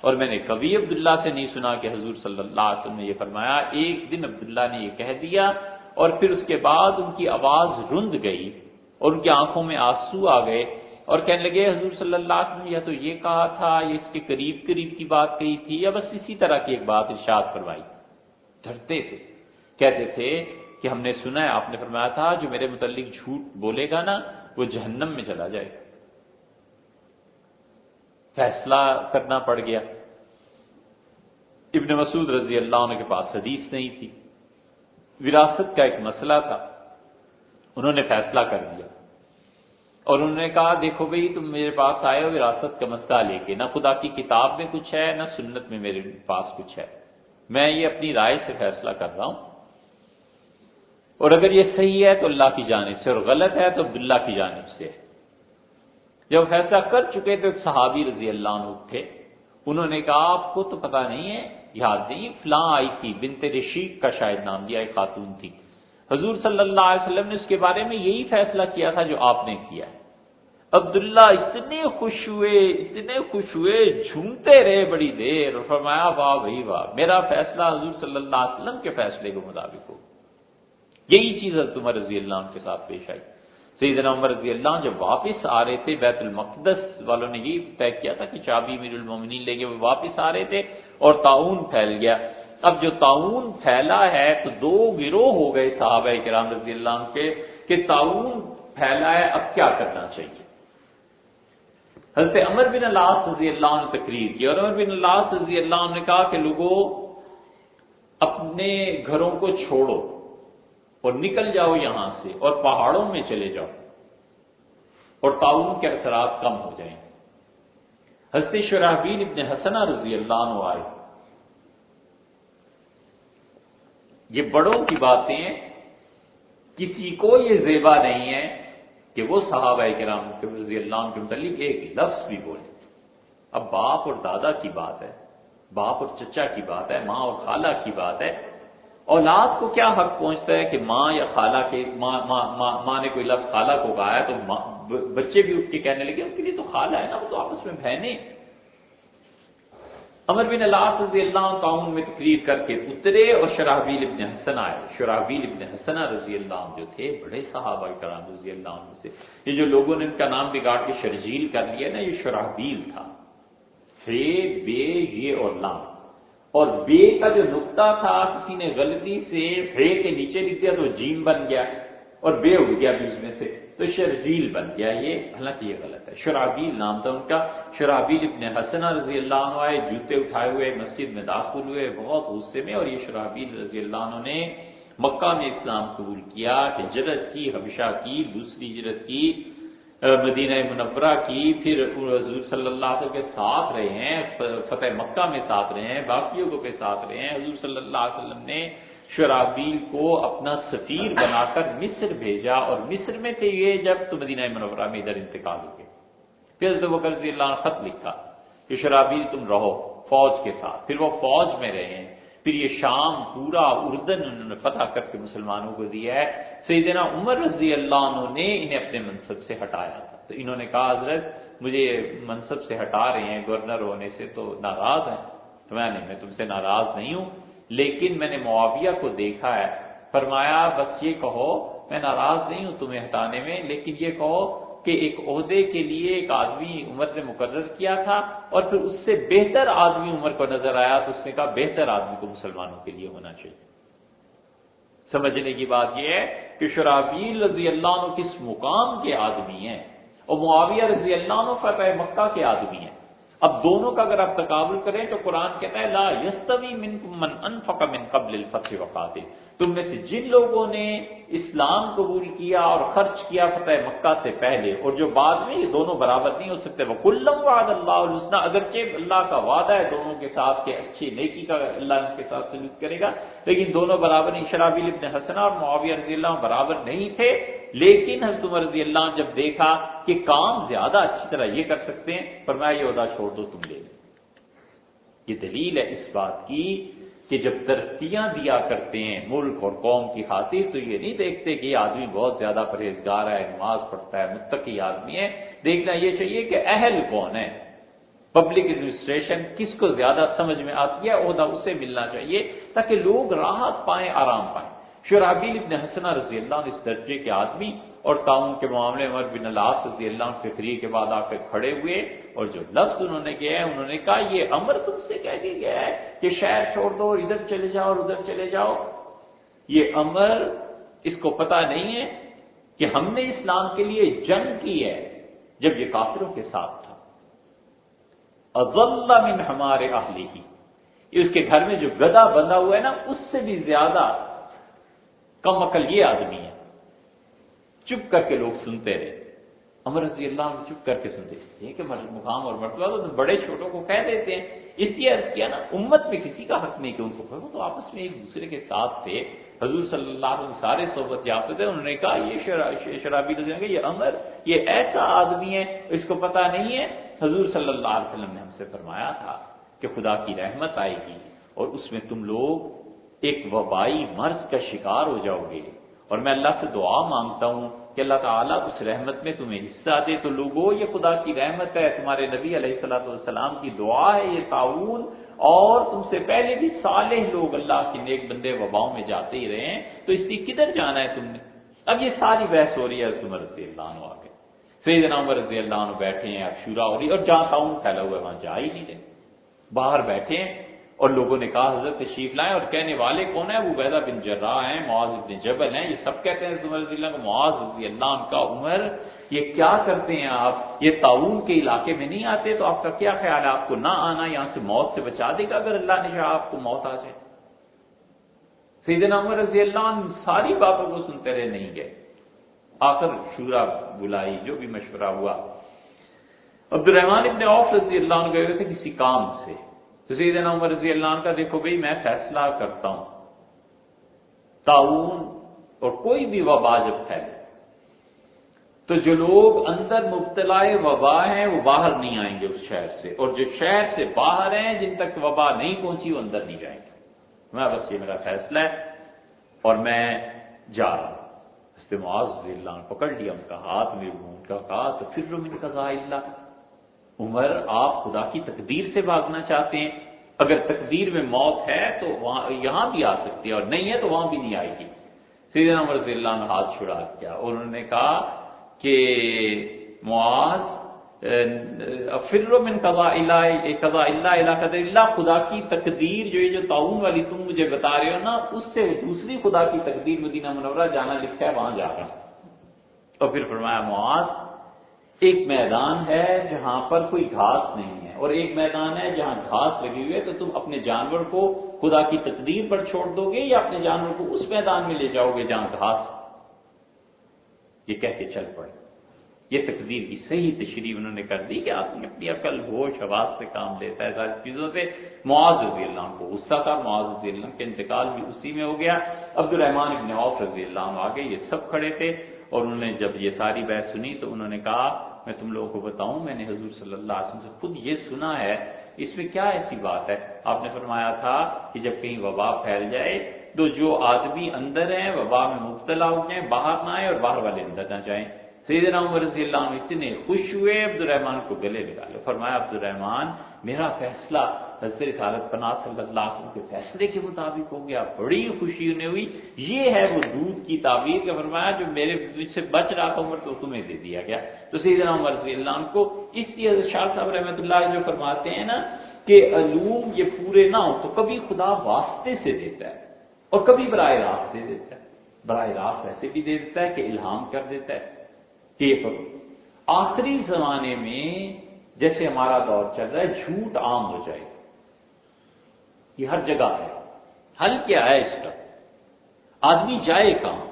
اور میں نے کبھی عبداللہ سے نہیں سنا کہ حضور صلی اللہ علیہ وسلم نے یہ فرمایا، ایک دن عبداللہ نے یہ کہہ دیا اور پھر اس کے بعد ان کی آواز رند گئی اور ان کی آنکھوں میں آنسو آ گئے اور کہنے لگے، حضور صلی اللہ علیہ وسلم یا تو یہ کہا تھا، یہ اس کے قریب قریب کی بات کہی تھی، یا بس اسی طرح کی ایک بات ارشاد فرمائی۔ ڈرتے تھے۔ کہتے تھے کہ ہم نے سنا ہے، آپ نے فرمایا تھا، جو میرے متعلق جھوٹ بولے گا نا، وہ جہنم میں چلا جائے گا۔ فیصلہ کرنا پڑ گیا۔ ابن مسعود رضی اللہ عنہ کے پاس حدیث نہیں تھی۔ وراثت کا ایک مسئلہ تھا۔ انہوں نے فیصلہ کر دیا۔ اور انہوں نے کہا، دیکھو بھائی، تم میرے پاس آئے ہو، وراثت کا مسئلہ لے کے۔ نہ خدا کی کتاب میں کچھ ہے، نہ سنت میں میرے پاس کچھ ہے۔ میں یہ اپنی رائے سے فیصلہ کر رہا ہوں۔ اور اگر یہ صحیح ہے تو اللہ کی جانب سے اور غلط ہے تو عبداللہ کی جانب سے جب فیصلہ کر چکے تو ایک صحابی رضی اللہ عنہ تھے۔ انہوں نے کہا، آپ کو تو پتا نہیں ہے، یاد نہیں، فلاں آئی تھی، بنت رشیق کا شاید نام دیا، ایک خاتون تھی۔ حضور صلی اللہ علیہ وسلم نے اس کے بارے میں یہی فیصلہ کیا تھا جو آپ نے کیا۔ عبداللہ اتنے خوش ہوئے، اتنے خوش ہوئے، جھومتے رہے بڑی دیر، اور فرمایا، واہ بھائی، واہ، میرا فیصلہ حضور صلی اللہ علیہ وسلم کے فیصلے کے مطابق ہو۔ یہی چیز حضرت عمر رضی اللہ عنہ کے ساتھ پیش آئی۔ سیدنا عمر رضی اللہ جب واپس آ رہے تھے، بیت المقدس والوں نے یہی طے کیا تھا کہ چابی میر المومنین لے کے وہ واپس آ رہے تھے اور تعاون پھیل گیا۔ اب جو تعاون پھیلا ہے تو دو گروہ ہو گئے صحابہ کرام رضی اللہ عنہ کے کہ تعاون پھیلا ہے، اب کیا کرنا چاہیے؟ حضرت عمر بن اللہ رضی اللہ عنہ تقریر کی اور عمر بن اللہ رضی اللہ عنہ نے کہا کہ لوگوں اپنے گھروں کو چھوڑو۔ اور نکل جاؤ یہاں سے اور پہاڑوں میں چلے جاؤ اور تعاون کے اثرات کم ہو جائیں۔ حضرت شرحبین ابن حسنہ رضی اللہ عنہ آئے۔ یہ بڑوں کی باتیں کسی کو یہ زیبا نہیں ہے کہ وہ صحابہ کرام رضی اللہ عنہ کے متعلق ایک لفظ بھی بولے۔ اب باپ اور دادا کی بات ہے، باپ اور چچا کی بات ہے، ماں اور خالہ کی بات ہے۔ اولاد کو کیا حق پہنچتا ہے کہ ماں یا خالہ کے ماں ماں ماں ماں نے کوئی لفظ خالہ کو کہا ہے تو بچے بھی اٹھ کے کہنے لگے ان کے لیے تو خالہ ہے نا، وہ تو آپس میں بہنیں امر بن اللہ رضی اللہ تعاون میں تقریر کر کے اترے اور شراحبیل ابن حسن آئے۔ شراحبیل ابن حسن رضی اللہ عنہ جو تھے، بڑے صحابہ کرام رضی اللہ عنہ سے۔ یہ جو لوگوں نے ان کا نام بگاڑ کے شرجیل کر لیا نا، یہ شراحبیل تھا۔ فے بے، یہ اور لام اور بے کا جو نقطہ تھا، کسی نے غلطی سے فے کے نیچے لکھ دیا تو جیم بن گیا اور بے اڑ گیا بیچ میں سے، تو شرجیل بن گیا۔ یہ حالانکہ یہ غلط ہے۔ شرابیل نام تھا ان کا۔ شرابیل ابن حسن رضی اللہ عنہ آئے، جوتے اٹھائے ہوئے، مسجد میں داخل ہوئے، بہت غصے میں، اور یہ شرابیل رضی اللہ عنہ نے مکہ میں اسلام قبول کیا، ہجرت کی، حبشہ کی، دوسری ہجرت کی۔ مدینہ منورہ کی، پھر حضور صلی اللہ علیہ وسلم کے ساتھ رہے ہیں فتح مکہ میں ساتھ رہے ہیں، باقیوں کو کے ساتھ رہے ہیں۔ حضور صلی اللہ علیہ وسلم نے شرابیل کو اپنا سفیر بنا کر مصر بھیجا اور مصر میں تھے یہ جب تو مدینہ منورہ میں ادھر انتقال ہو گئے۔ پھر حضرت بکر رضی اللہ عنہ خط لکھا کہ شرابیل تم رہو فوج کے ساتھ۔ پھر وہ فوج میں رہے ہیں۔ پھر یہ شام پورا اردن انہوں نے فتح کر کے مسلمانوں کو دیا ہے۔ سیدنا عمر رضی اللہ عنہ نے انہیں اپنے منصب سے ہٹایا تھا۔ تو انہوں نے کہا، حضرت، مجھے منصب سے ہٹا رہے ہیں، گورنر ہونے سے تو ناراض ہیں۔ تو میں نہیں میں تم سے ناراض نہیں ہوں، لیکن میں نے معاویہ کو دیکھا ہے۔ فرمایا، بس یہ کہو، میں ناراض نہیں ہوں تمہیں ہٹانے میں، لیکن یہ کہو کہ ایک عہدے کے لیے ایک آدمی عمر نے مقرر کیا تھا اور پھر اس سے بہتر آدمی عمر کو نظر آیا تو اس نے کہا بہتر آدمی کو مسلمانوں کے لیے ہونا چاہیے۔ سمجھنے کی بات یہ ہے کہ شرابیل رضی اللہ عنہ کس مقام کے آدمی ہیں اور معاویہ رضی اللہ عنہ فتح مکہ کے آدمی ہیں۔ اب دونوں کا اگر آپ تقابل کریں تو قرآن کہتا ہے، لا یستوی من من انفق من قبل الفتح وقات تم میں سے جن لوگوں نے اسلام قبول کیا اور خرچ کیا فتح مکہ سے پہلے، اور جو بعد میں یہ دونوں برابر نہیں ہو سکتے وہ کلم وعد اللہ الحسنہ اگرچہ اللہ کا وعدہ ہے دونوں کے ساتھ کہ اچھی نیکی کا اللہ ان کے ساتھ سلوک کرے گا، لیکن دونوں برابر نہیں۔ شرابیل ابن حسنہ اور معاویہ رضی اللہ برابر نہیں تھے۔ لیکن حضرت عمر رضی اللہ عنہ جب دیکھا کہ کام زیادہ اچھی طرح یہ کر سکتے ہیں پر میں یہ عہدہ چھوڑ دو، تم لے یہ دلیل ہے اس بات کی کہ جب ترقیاں دیا کرتے ہیں ملک اور قوم کی خاطر، تو یہ نہیں دیکھتے کہ یہ آدمی بہت زیادہ پرہیزگار ہے، نماز پڑھتا ہے، متقی آدمی ہے۔ دیکھنا یہ چاہیے کہ اہل کون ہے پبلک ایڈمنسٹریشن کس کو زیادہ سمجھ میں آتی ہے؟ عہدہ اسے ملنا چاہیے تاکہ لوگ راحت پائیں، آرام پائیں۔ شرابیل ابن حسنہ رضی اللہ عنہ اس درجے کے آدمی اور تعاون کے معاملے عمر بن اللہ رضی اللہ عنہ فکری کے بعد آ کر کھڑے ہوئے اور جو لفظ انہوں نے کیا ہے، انہوں نے کہا، یہ امر تم سے کہہ دیا گیا ہے کہ شہر چھوڑ دو اور ادھر چلے جاؤ اور ادھر چلے جاؤ۔ یہ امر اس کو پتا نہیں ہے کہ ہم نے اسلام کے لیے جنگ کی ہے جب یہ کافروں کے ساتھ تھا۔ اضل من ہمارے اہلی ہی اس کے گھر میں جو گدا بندھا ہوا ہے نا، اس سے بھی زیادہ کم عقل یہ آدمی ہے، چپ کر کے لوگ سنتے رہے۔ عمر رضی اللہ عنہ چپ کر کے سنتے ہیں کہ مقام اور مرتبہ تو بڑے چھوٹوں کو کہہ دیتے ہیں۔ اس لیے عرض کیا نا، امت میں کسی کا حق نہیں کہ ان کو کہو تو آپس میں ایک دوسرے کے ساتھ تھے۔ حضور صلی اللہ علیہ وسلم سارے صحبت یافتے تھے۔ انہوں نے کہا، یہ شرابی رضی یہ امر یہ ایسا آدمی ہے، اس کو پتا نہیں ہے۔ حضور صلی اللہ علیہ وسلم نے ہم سے فرمایا تھا کہ خدا کی رحمت آئے گی اور اس میں تم لوگ ایک وبائی مرض کا شکار ہو جاؤ گے۔ اور میں اللہ سے دعا مانگتا ہوں کہ اللہ تعالیٰ اس رحمت میں تمہیں حصہ دے۔ تو لوگوں یہ خدا کی رحمت ہے، تمہارے نبی علیہ السلاۃ والسلام کی دعا ہے، یہ تعاون۔ اور تم سے پہلے بھی صالح لوگ اللہ کے نیک بندے وباؤں میں جاتے ہی رہے ہیں۔ تو اس لیے کدھر جانا ہے تم نے؟ اب یہ ساری بحث ہو رہی ہے عمر رضی اللہ عنہ آ کے سیدنا عمر رضی اللہ عنہ بیٹھے ہیں، اب شورا ہو رہی ہے اور جہاں تعاون پھیلا ہوا ہے، وہاں جا ہی نہیں رہے۔ باہر بیٹھے ہیں اور لوگوں نے کہا، حضرت تشریف لائیں اور کہنے والے کون ہیں؟ وہ بیدا بن جرا ہیں، معاذ بن جبل ہیں، یہ سب کہتے ہیں عمر رضی اللہ معاذ رضی اللہ عنہ کا عمر، یہ کیا کرتے ہیں آپ؟ یہ تعاون کے علاقے میں نہیں آتے تو آپ کا کیا خیال ہے؟ آپ کو نہ آنا، یہاں سے موت سے بچا دے گا اگر اللہ نے چاہا آپ کو موت آ جائے۔ سیدنا عمر رضی اللہ عنہ ساری باتوں کو سنتے رہے، نہیں گئے۔ آخر شورا بلائی، جو بھی مشورہ ہوا۔ عبد الرحمان ابن عوف رضی اللہ عنہ گئے ہوئے تھے کسی کام سے۔ تو سیدنا عمر رضی اللہ عنہ کا دیکھو بھائی میں فیصلہ کرتا ہوں۔ تعاون اور کوئی بھی وبا جب پھیلے تو جو لوگ اندر مبتلا وبا ہیں، وہ باہر نہیں آئیں گے اس شہر سے۔ اور جو شہر سے باہر ہیں، جن تک وبا نہیں پہنچی، وہ اندر نہیں جائیں گے۔ میں بس یہ میرا فیصلہ ہے اور میں جا رہا ہوں۔ معاذ رضی اللہ پکڑ لیا، ان کا ہاتھ میں ان کا کہا تو پھر من کا اللہ عمر، آپ خدا کی تقدیر سے بھاگنا چاہتے ہیں۔ اگر تقدیر میں موت ہے تو وہاں یہاں بھی آ سکتی ہے اور نہیں ہے تو وہاں بھی نہیں آئے گی۔ سیدنا عمر رضی اللہ نے ہاتھ چھڑا کیا اور انہوں نے کہا کہ معاذ من قضا قضا اللہ اللہ قدر اللہ، خدا کی تقدیر جو یہ جو تعاون والی تم مجھے بتا رہے ہو نا، اس سے دوسری خدا کی تقدیر مدینہ منورہ جانا لکھا ہے، وہاں جا رہا اور پھر فرمایا، معاذ ایک میدان ہے جہاں پر کوئی گھاس نہیں ہے، اور ایک میدان ہے جہاں گھاس لگی ہوئی ہے، تو تم اپنے جانور کو خدا کی تقدیر پر چھوڑ دو گے یا اپنے جانور کو اس میدان میں لے جاؤ گے جہاں گھاس یہ کہہ کے چل پڑے۔ یہ تقدیر کی صحیح تشریح انہوں نے کر دی کہ آدمی اپنی عقل، ہوش آواز سے کام لیتا ہے ساری چیزوں سے۔ معاذ رضی اللہ عنہ کو غصہ تھا، معاذ رضی اللہ عنہ کے انتقال بھی اسی میں ہو گیا۔ عبد الرحمان ابن عوف رضی اللہ عنہ آگے یہ سب کھڑے تھے، اور انہوں نے جب یہ ساری بحث سنی تو انہوں نے کہا میں تم لوگوں کو بتاؤں، میں نے حضور صلی اللہ علیہ وسلم سے خود یہ سنا ہے، اس میں کیا ایسی بات ہے؟ آپ نے فرمایا تھا کہ جب کہیں وبا پھیل جائے، تو جو آدمی اندر ہیں، وبا میں مبتلا ہو جائیں، باہر نہ آئے اور باہر والے اندر نہ جائیں۔ سیدنا عمر رضی اللہ عنہ اتنے خوش ہوئے عبد الرحمان کو گلے لگا لو فرمایا عبد الرحمان میرا فیصلہ حضرت رسالت پناہ صلی اللہ علیہ وسلم کے فیصلے کے مطابق ہو گیا بڑی خوشی انہیں ہوئی۔ یہ ہے وہ دودھ کی تعبیر کا فرمایا جو میرے سے بچ رہا تھا عمر تو تمہیں دے دیا گیا۔ تو سیدنا عمر رضی اللہ عنہ کو اس لیے حضرت شاہ صاحب رحمۃ اللہ جو فرماتے ہیں نا کہ علوم یہ پورے نہ ہو تو کبھی خدا واسطے سے دیتا ہے اور کبھی براہ راست دے دیتا ہے۔ براہ راست ایسے بھی دے دیتا ہے کہ الہام کر دیتا ہے۔ کہ یہ کرو آخری زمانے میں جیسے ہمارا دور چل رہا ہے، جھوٹ عام ہو جائے گا۔ یہ ہر جگہ ہے۔ حل کیا ہے اس کا؟ آدمی جائے کہاں؟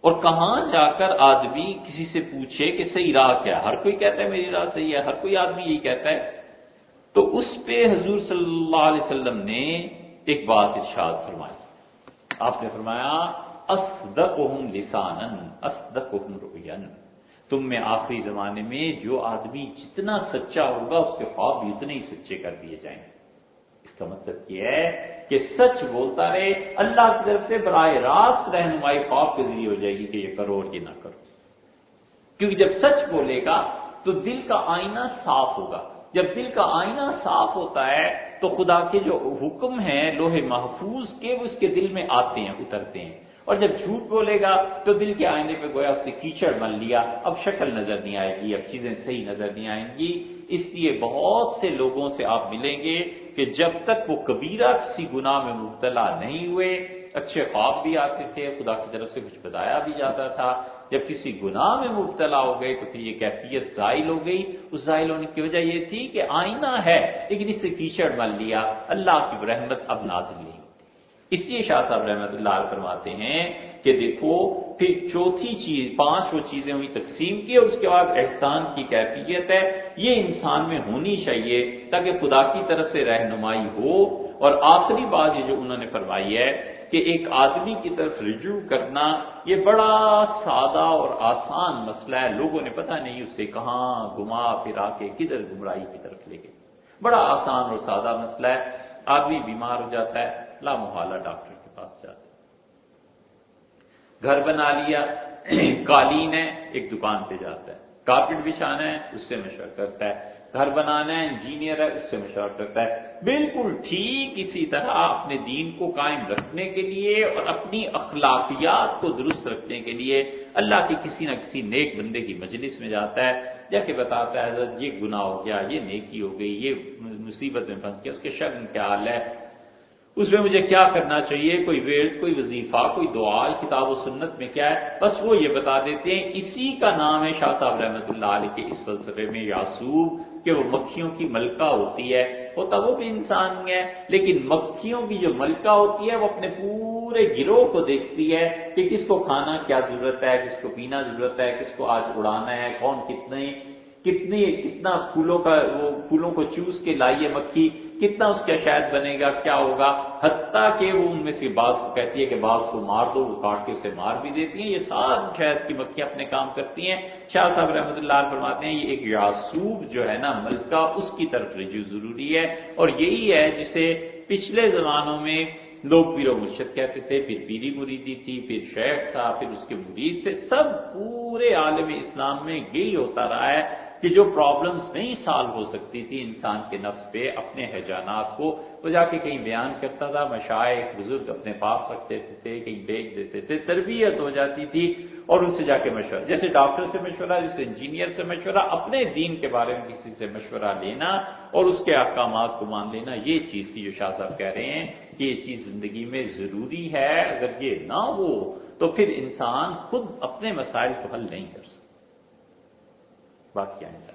اور کہاں جا کر آدمی کسی سے پوچھے کہ صحیح راہ کیا ہر کوئی کہتا ہے میری راہ صحیح ہے، ہر کوئی آدمی یہی کہتا ہے۔ تو اس پہ حضور صلی اللہ علیہ وسلم نے ایک بات ارشاد فرمائی۔ آپ نے فرمایا اسدقہم لسانن اسدقہم رؤین تم میں آخری زمانے میں جو آدمی جتنا سچا ہوگا، اس کے خواب بھی اتنے ہی سچے کر دیے جائیں۔ گے اس کا مطلب یہ ہے کہ سچ بولتا رہے، اللہ کی طرف سے براہ راست رہنمائی خواب کے ذریعے ہو جائے گی کہ یہ کرو اور یہ نہ کرو۔ کیونکہ جب سچ بولے گا تو دل کا آئینہ صاف ہوگا۔ جب دل کا آئینہ صاف ہوتا ہے تو خدا کے جو حکم ہیں لوہے محفوظ کے، وہ اس کے دل میں آتے ہیں، اترتے ہیں۔ اور جب جھوٹ بولے گا تو دل کے آئینے پہ گویا اس نے کیچڑ بن لیا۔ اب شکل نظر نہیں آئے گی، اب چیزیں صحیح نظر نہیں آئیں گی۔ اس لیے بہت سے لوگوں سے آپ ملیں گے کہ جب تک وہ کبیرہ کسی گناہ میں مبتلا نہیں ہوئے، اچھے خواب بھی آتے تھے، خدا کی طرف سے کچھ بتایا بھی جاتا تھا۔ جب کسی گناہ میں مبتلا ہو گئے تو پھر یہ کیفیت زائل ہو گئی۔ اس زائل ہونے کی وجہ یہ تھی کہ آئینہ ہے، لیکن اس سے کیچڑ بن لیا۔ اللہ کی رحمت اب نازل نہیں اس لیے شاہ صاحب رحمت اللہ فرماتے ہیں کہ دیکھو پھر چوتھی چیز، پانچ وہ چیزیں ہوئی تقسیم کی اور اس کے بعد احسان کی کیفیت ہے۔ یہ انسان میں ہونی چاہیے تاکہ خدا کی طرف سے رہنمائی ہو۔ اور آخری بات یہ جو انہوں نے فرمائی ہے کہ ایک آدمی کی طرف رجوع کرنا، یہ بڑا سادہ اور آسان مسئلہ ہے۔ لوگوں نے پتہ نہیں اسے کہاں گھما پھرا کے، کدھر گمراہی کی طرف لے گئے۔ بڑا آسان اور سادہ مسئلہ ہے۔ آدمی بیمار ہو جاتا ہے، لا محالہ ڈاکٹر کے پاس جاتا ہے گھر بنا لیا، قالین ہے، ایک دکان پہ جاتا ہے۔ کارپیٹ بچھانا ہے، اس سے مشورہ کرتا ہے۔ گھر بنانا ہے، انجینئر ہے، اس سے مشورہ کرتا ہے۔ بالکل ٹھیک اسی طرح اپنے دین کو قائم رکھنے کے لیے اور اپنی اخلاقیات کو درست رکھنے کے لیے اللہ کے کسی نہ کسی نیک بندے کی مجلس میں جاتا ہے جا کے بتاتا ہے، حضرت یہ گناہ ہو گیا، یہ نیکی ہو گئی، یہ مصیبت میں پھنس گیا، اس کے شرم کیا حال ہے؟ اس میں مجھے کیا کرنا چاہیے؟ کوئی ویل، کوئی وظیفہ، کوئی دعا، کتاب و سنت میں کیا ہے؟ بس وہ یہ بتا دیتے ہیں، اسی کا نام ہے شاہ صاحب رحمۃ اللہ علیہ کے اس فلسفے میں یاسوب کہ وہ مکھیوں کی ملکہ ہوتی ہے۔ ہوتا وہ بھی انسان ہے، لیکن مکھیوں کی جو ملکہ ہوتی ہے، وہ اپنے پورے گروہ کو دیکھتی ہے کہ کس کو کھانا کیا ضرورت ہے، کس کو پینا ضرورت ہے، کس کو آج اڑانا ہے، کون کتنے کتنی کتنا پھولوں کا وہ پھولوں کو چوس کے لائیے مکھی، کتنا اس کا شاید بنے گا، کیا ہوگا؟ حتیٰ کہ وہ ان میں سے بعض کو کہتی ہے کہ بعض کو مار دو، وہ کاٹ کے اسے مار بھی دیتی ہیں۔ یہ ساری شہد کی مکھیاں اپنے کام کرتی ہیں۔ شاہ صاحب رحمۃ اللہ فرماتے ہیں، یہ ایک یاسوب جو ہے نا ملکہ اس کی طرف رجوع ضروری ہے۔ اور یہی ہے جسے پچھلے زمانوں میں لوگ پیر و مرشد کہتے تھے، پھر پیری مریدی تھی، پھر شیخ تھا، پھر اس کے مرید تھے۔ سب پورے عالم اسلام میں یہی ہوتا رہا ہے۔ کہ جو پرابلمز نہیں سالو ہو سکتی تھی انسان کے نفس پہ، اپنے حجانات کو، وہ جا کے کہیں بیان کرتا تھا مشائق بزرگ اپنے پاس رکھتے تھے، کہیں بیچ دیتے تھے، تربیت ہو جاتی تھی اور ان سے جا کے مشورہ، جیسے ڈاکٹر سے مشورہ، جیسے انجینئر سے مشورہ، اپنے دین کے بارے میں کسی سے مشورہ لینا اور اس کے احکامات کو مان لینا، یہ چیز کی جو شاہ صاحب کہہ رہے ہیں کہ یہ چیز زندگی میں ضروری ہے، اگر یہ نہ ہو تو پھر انسان خود اپنے مسائل کو حل نہیں کر بات کیا ہے۔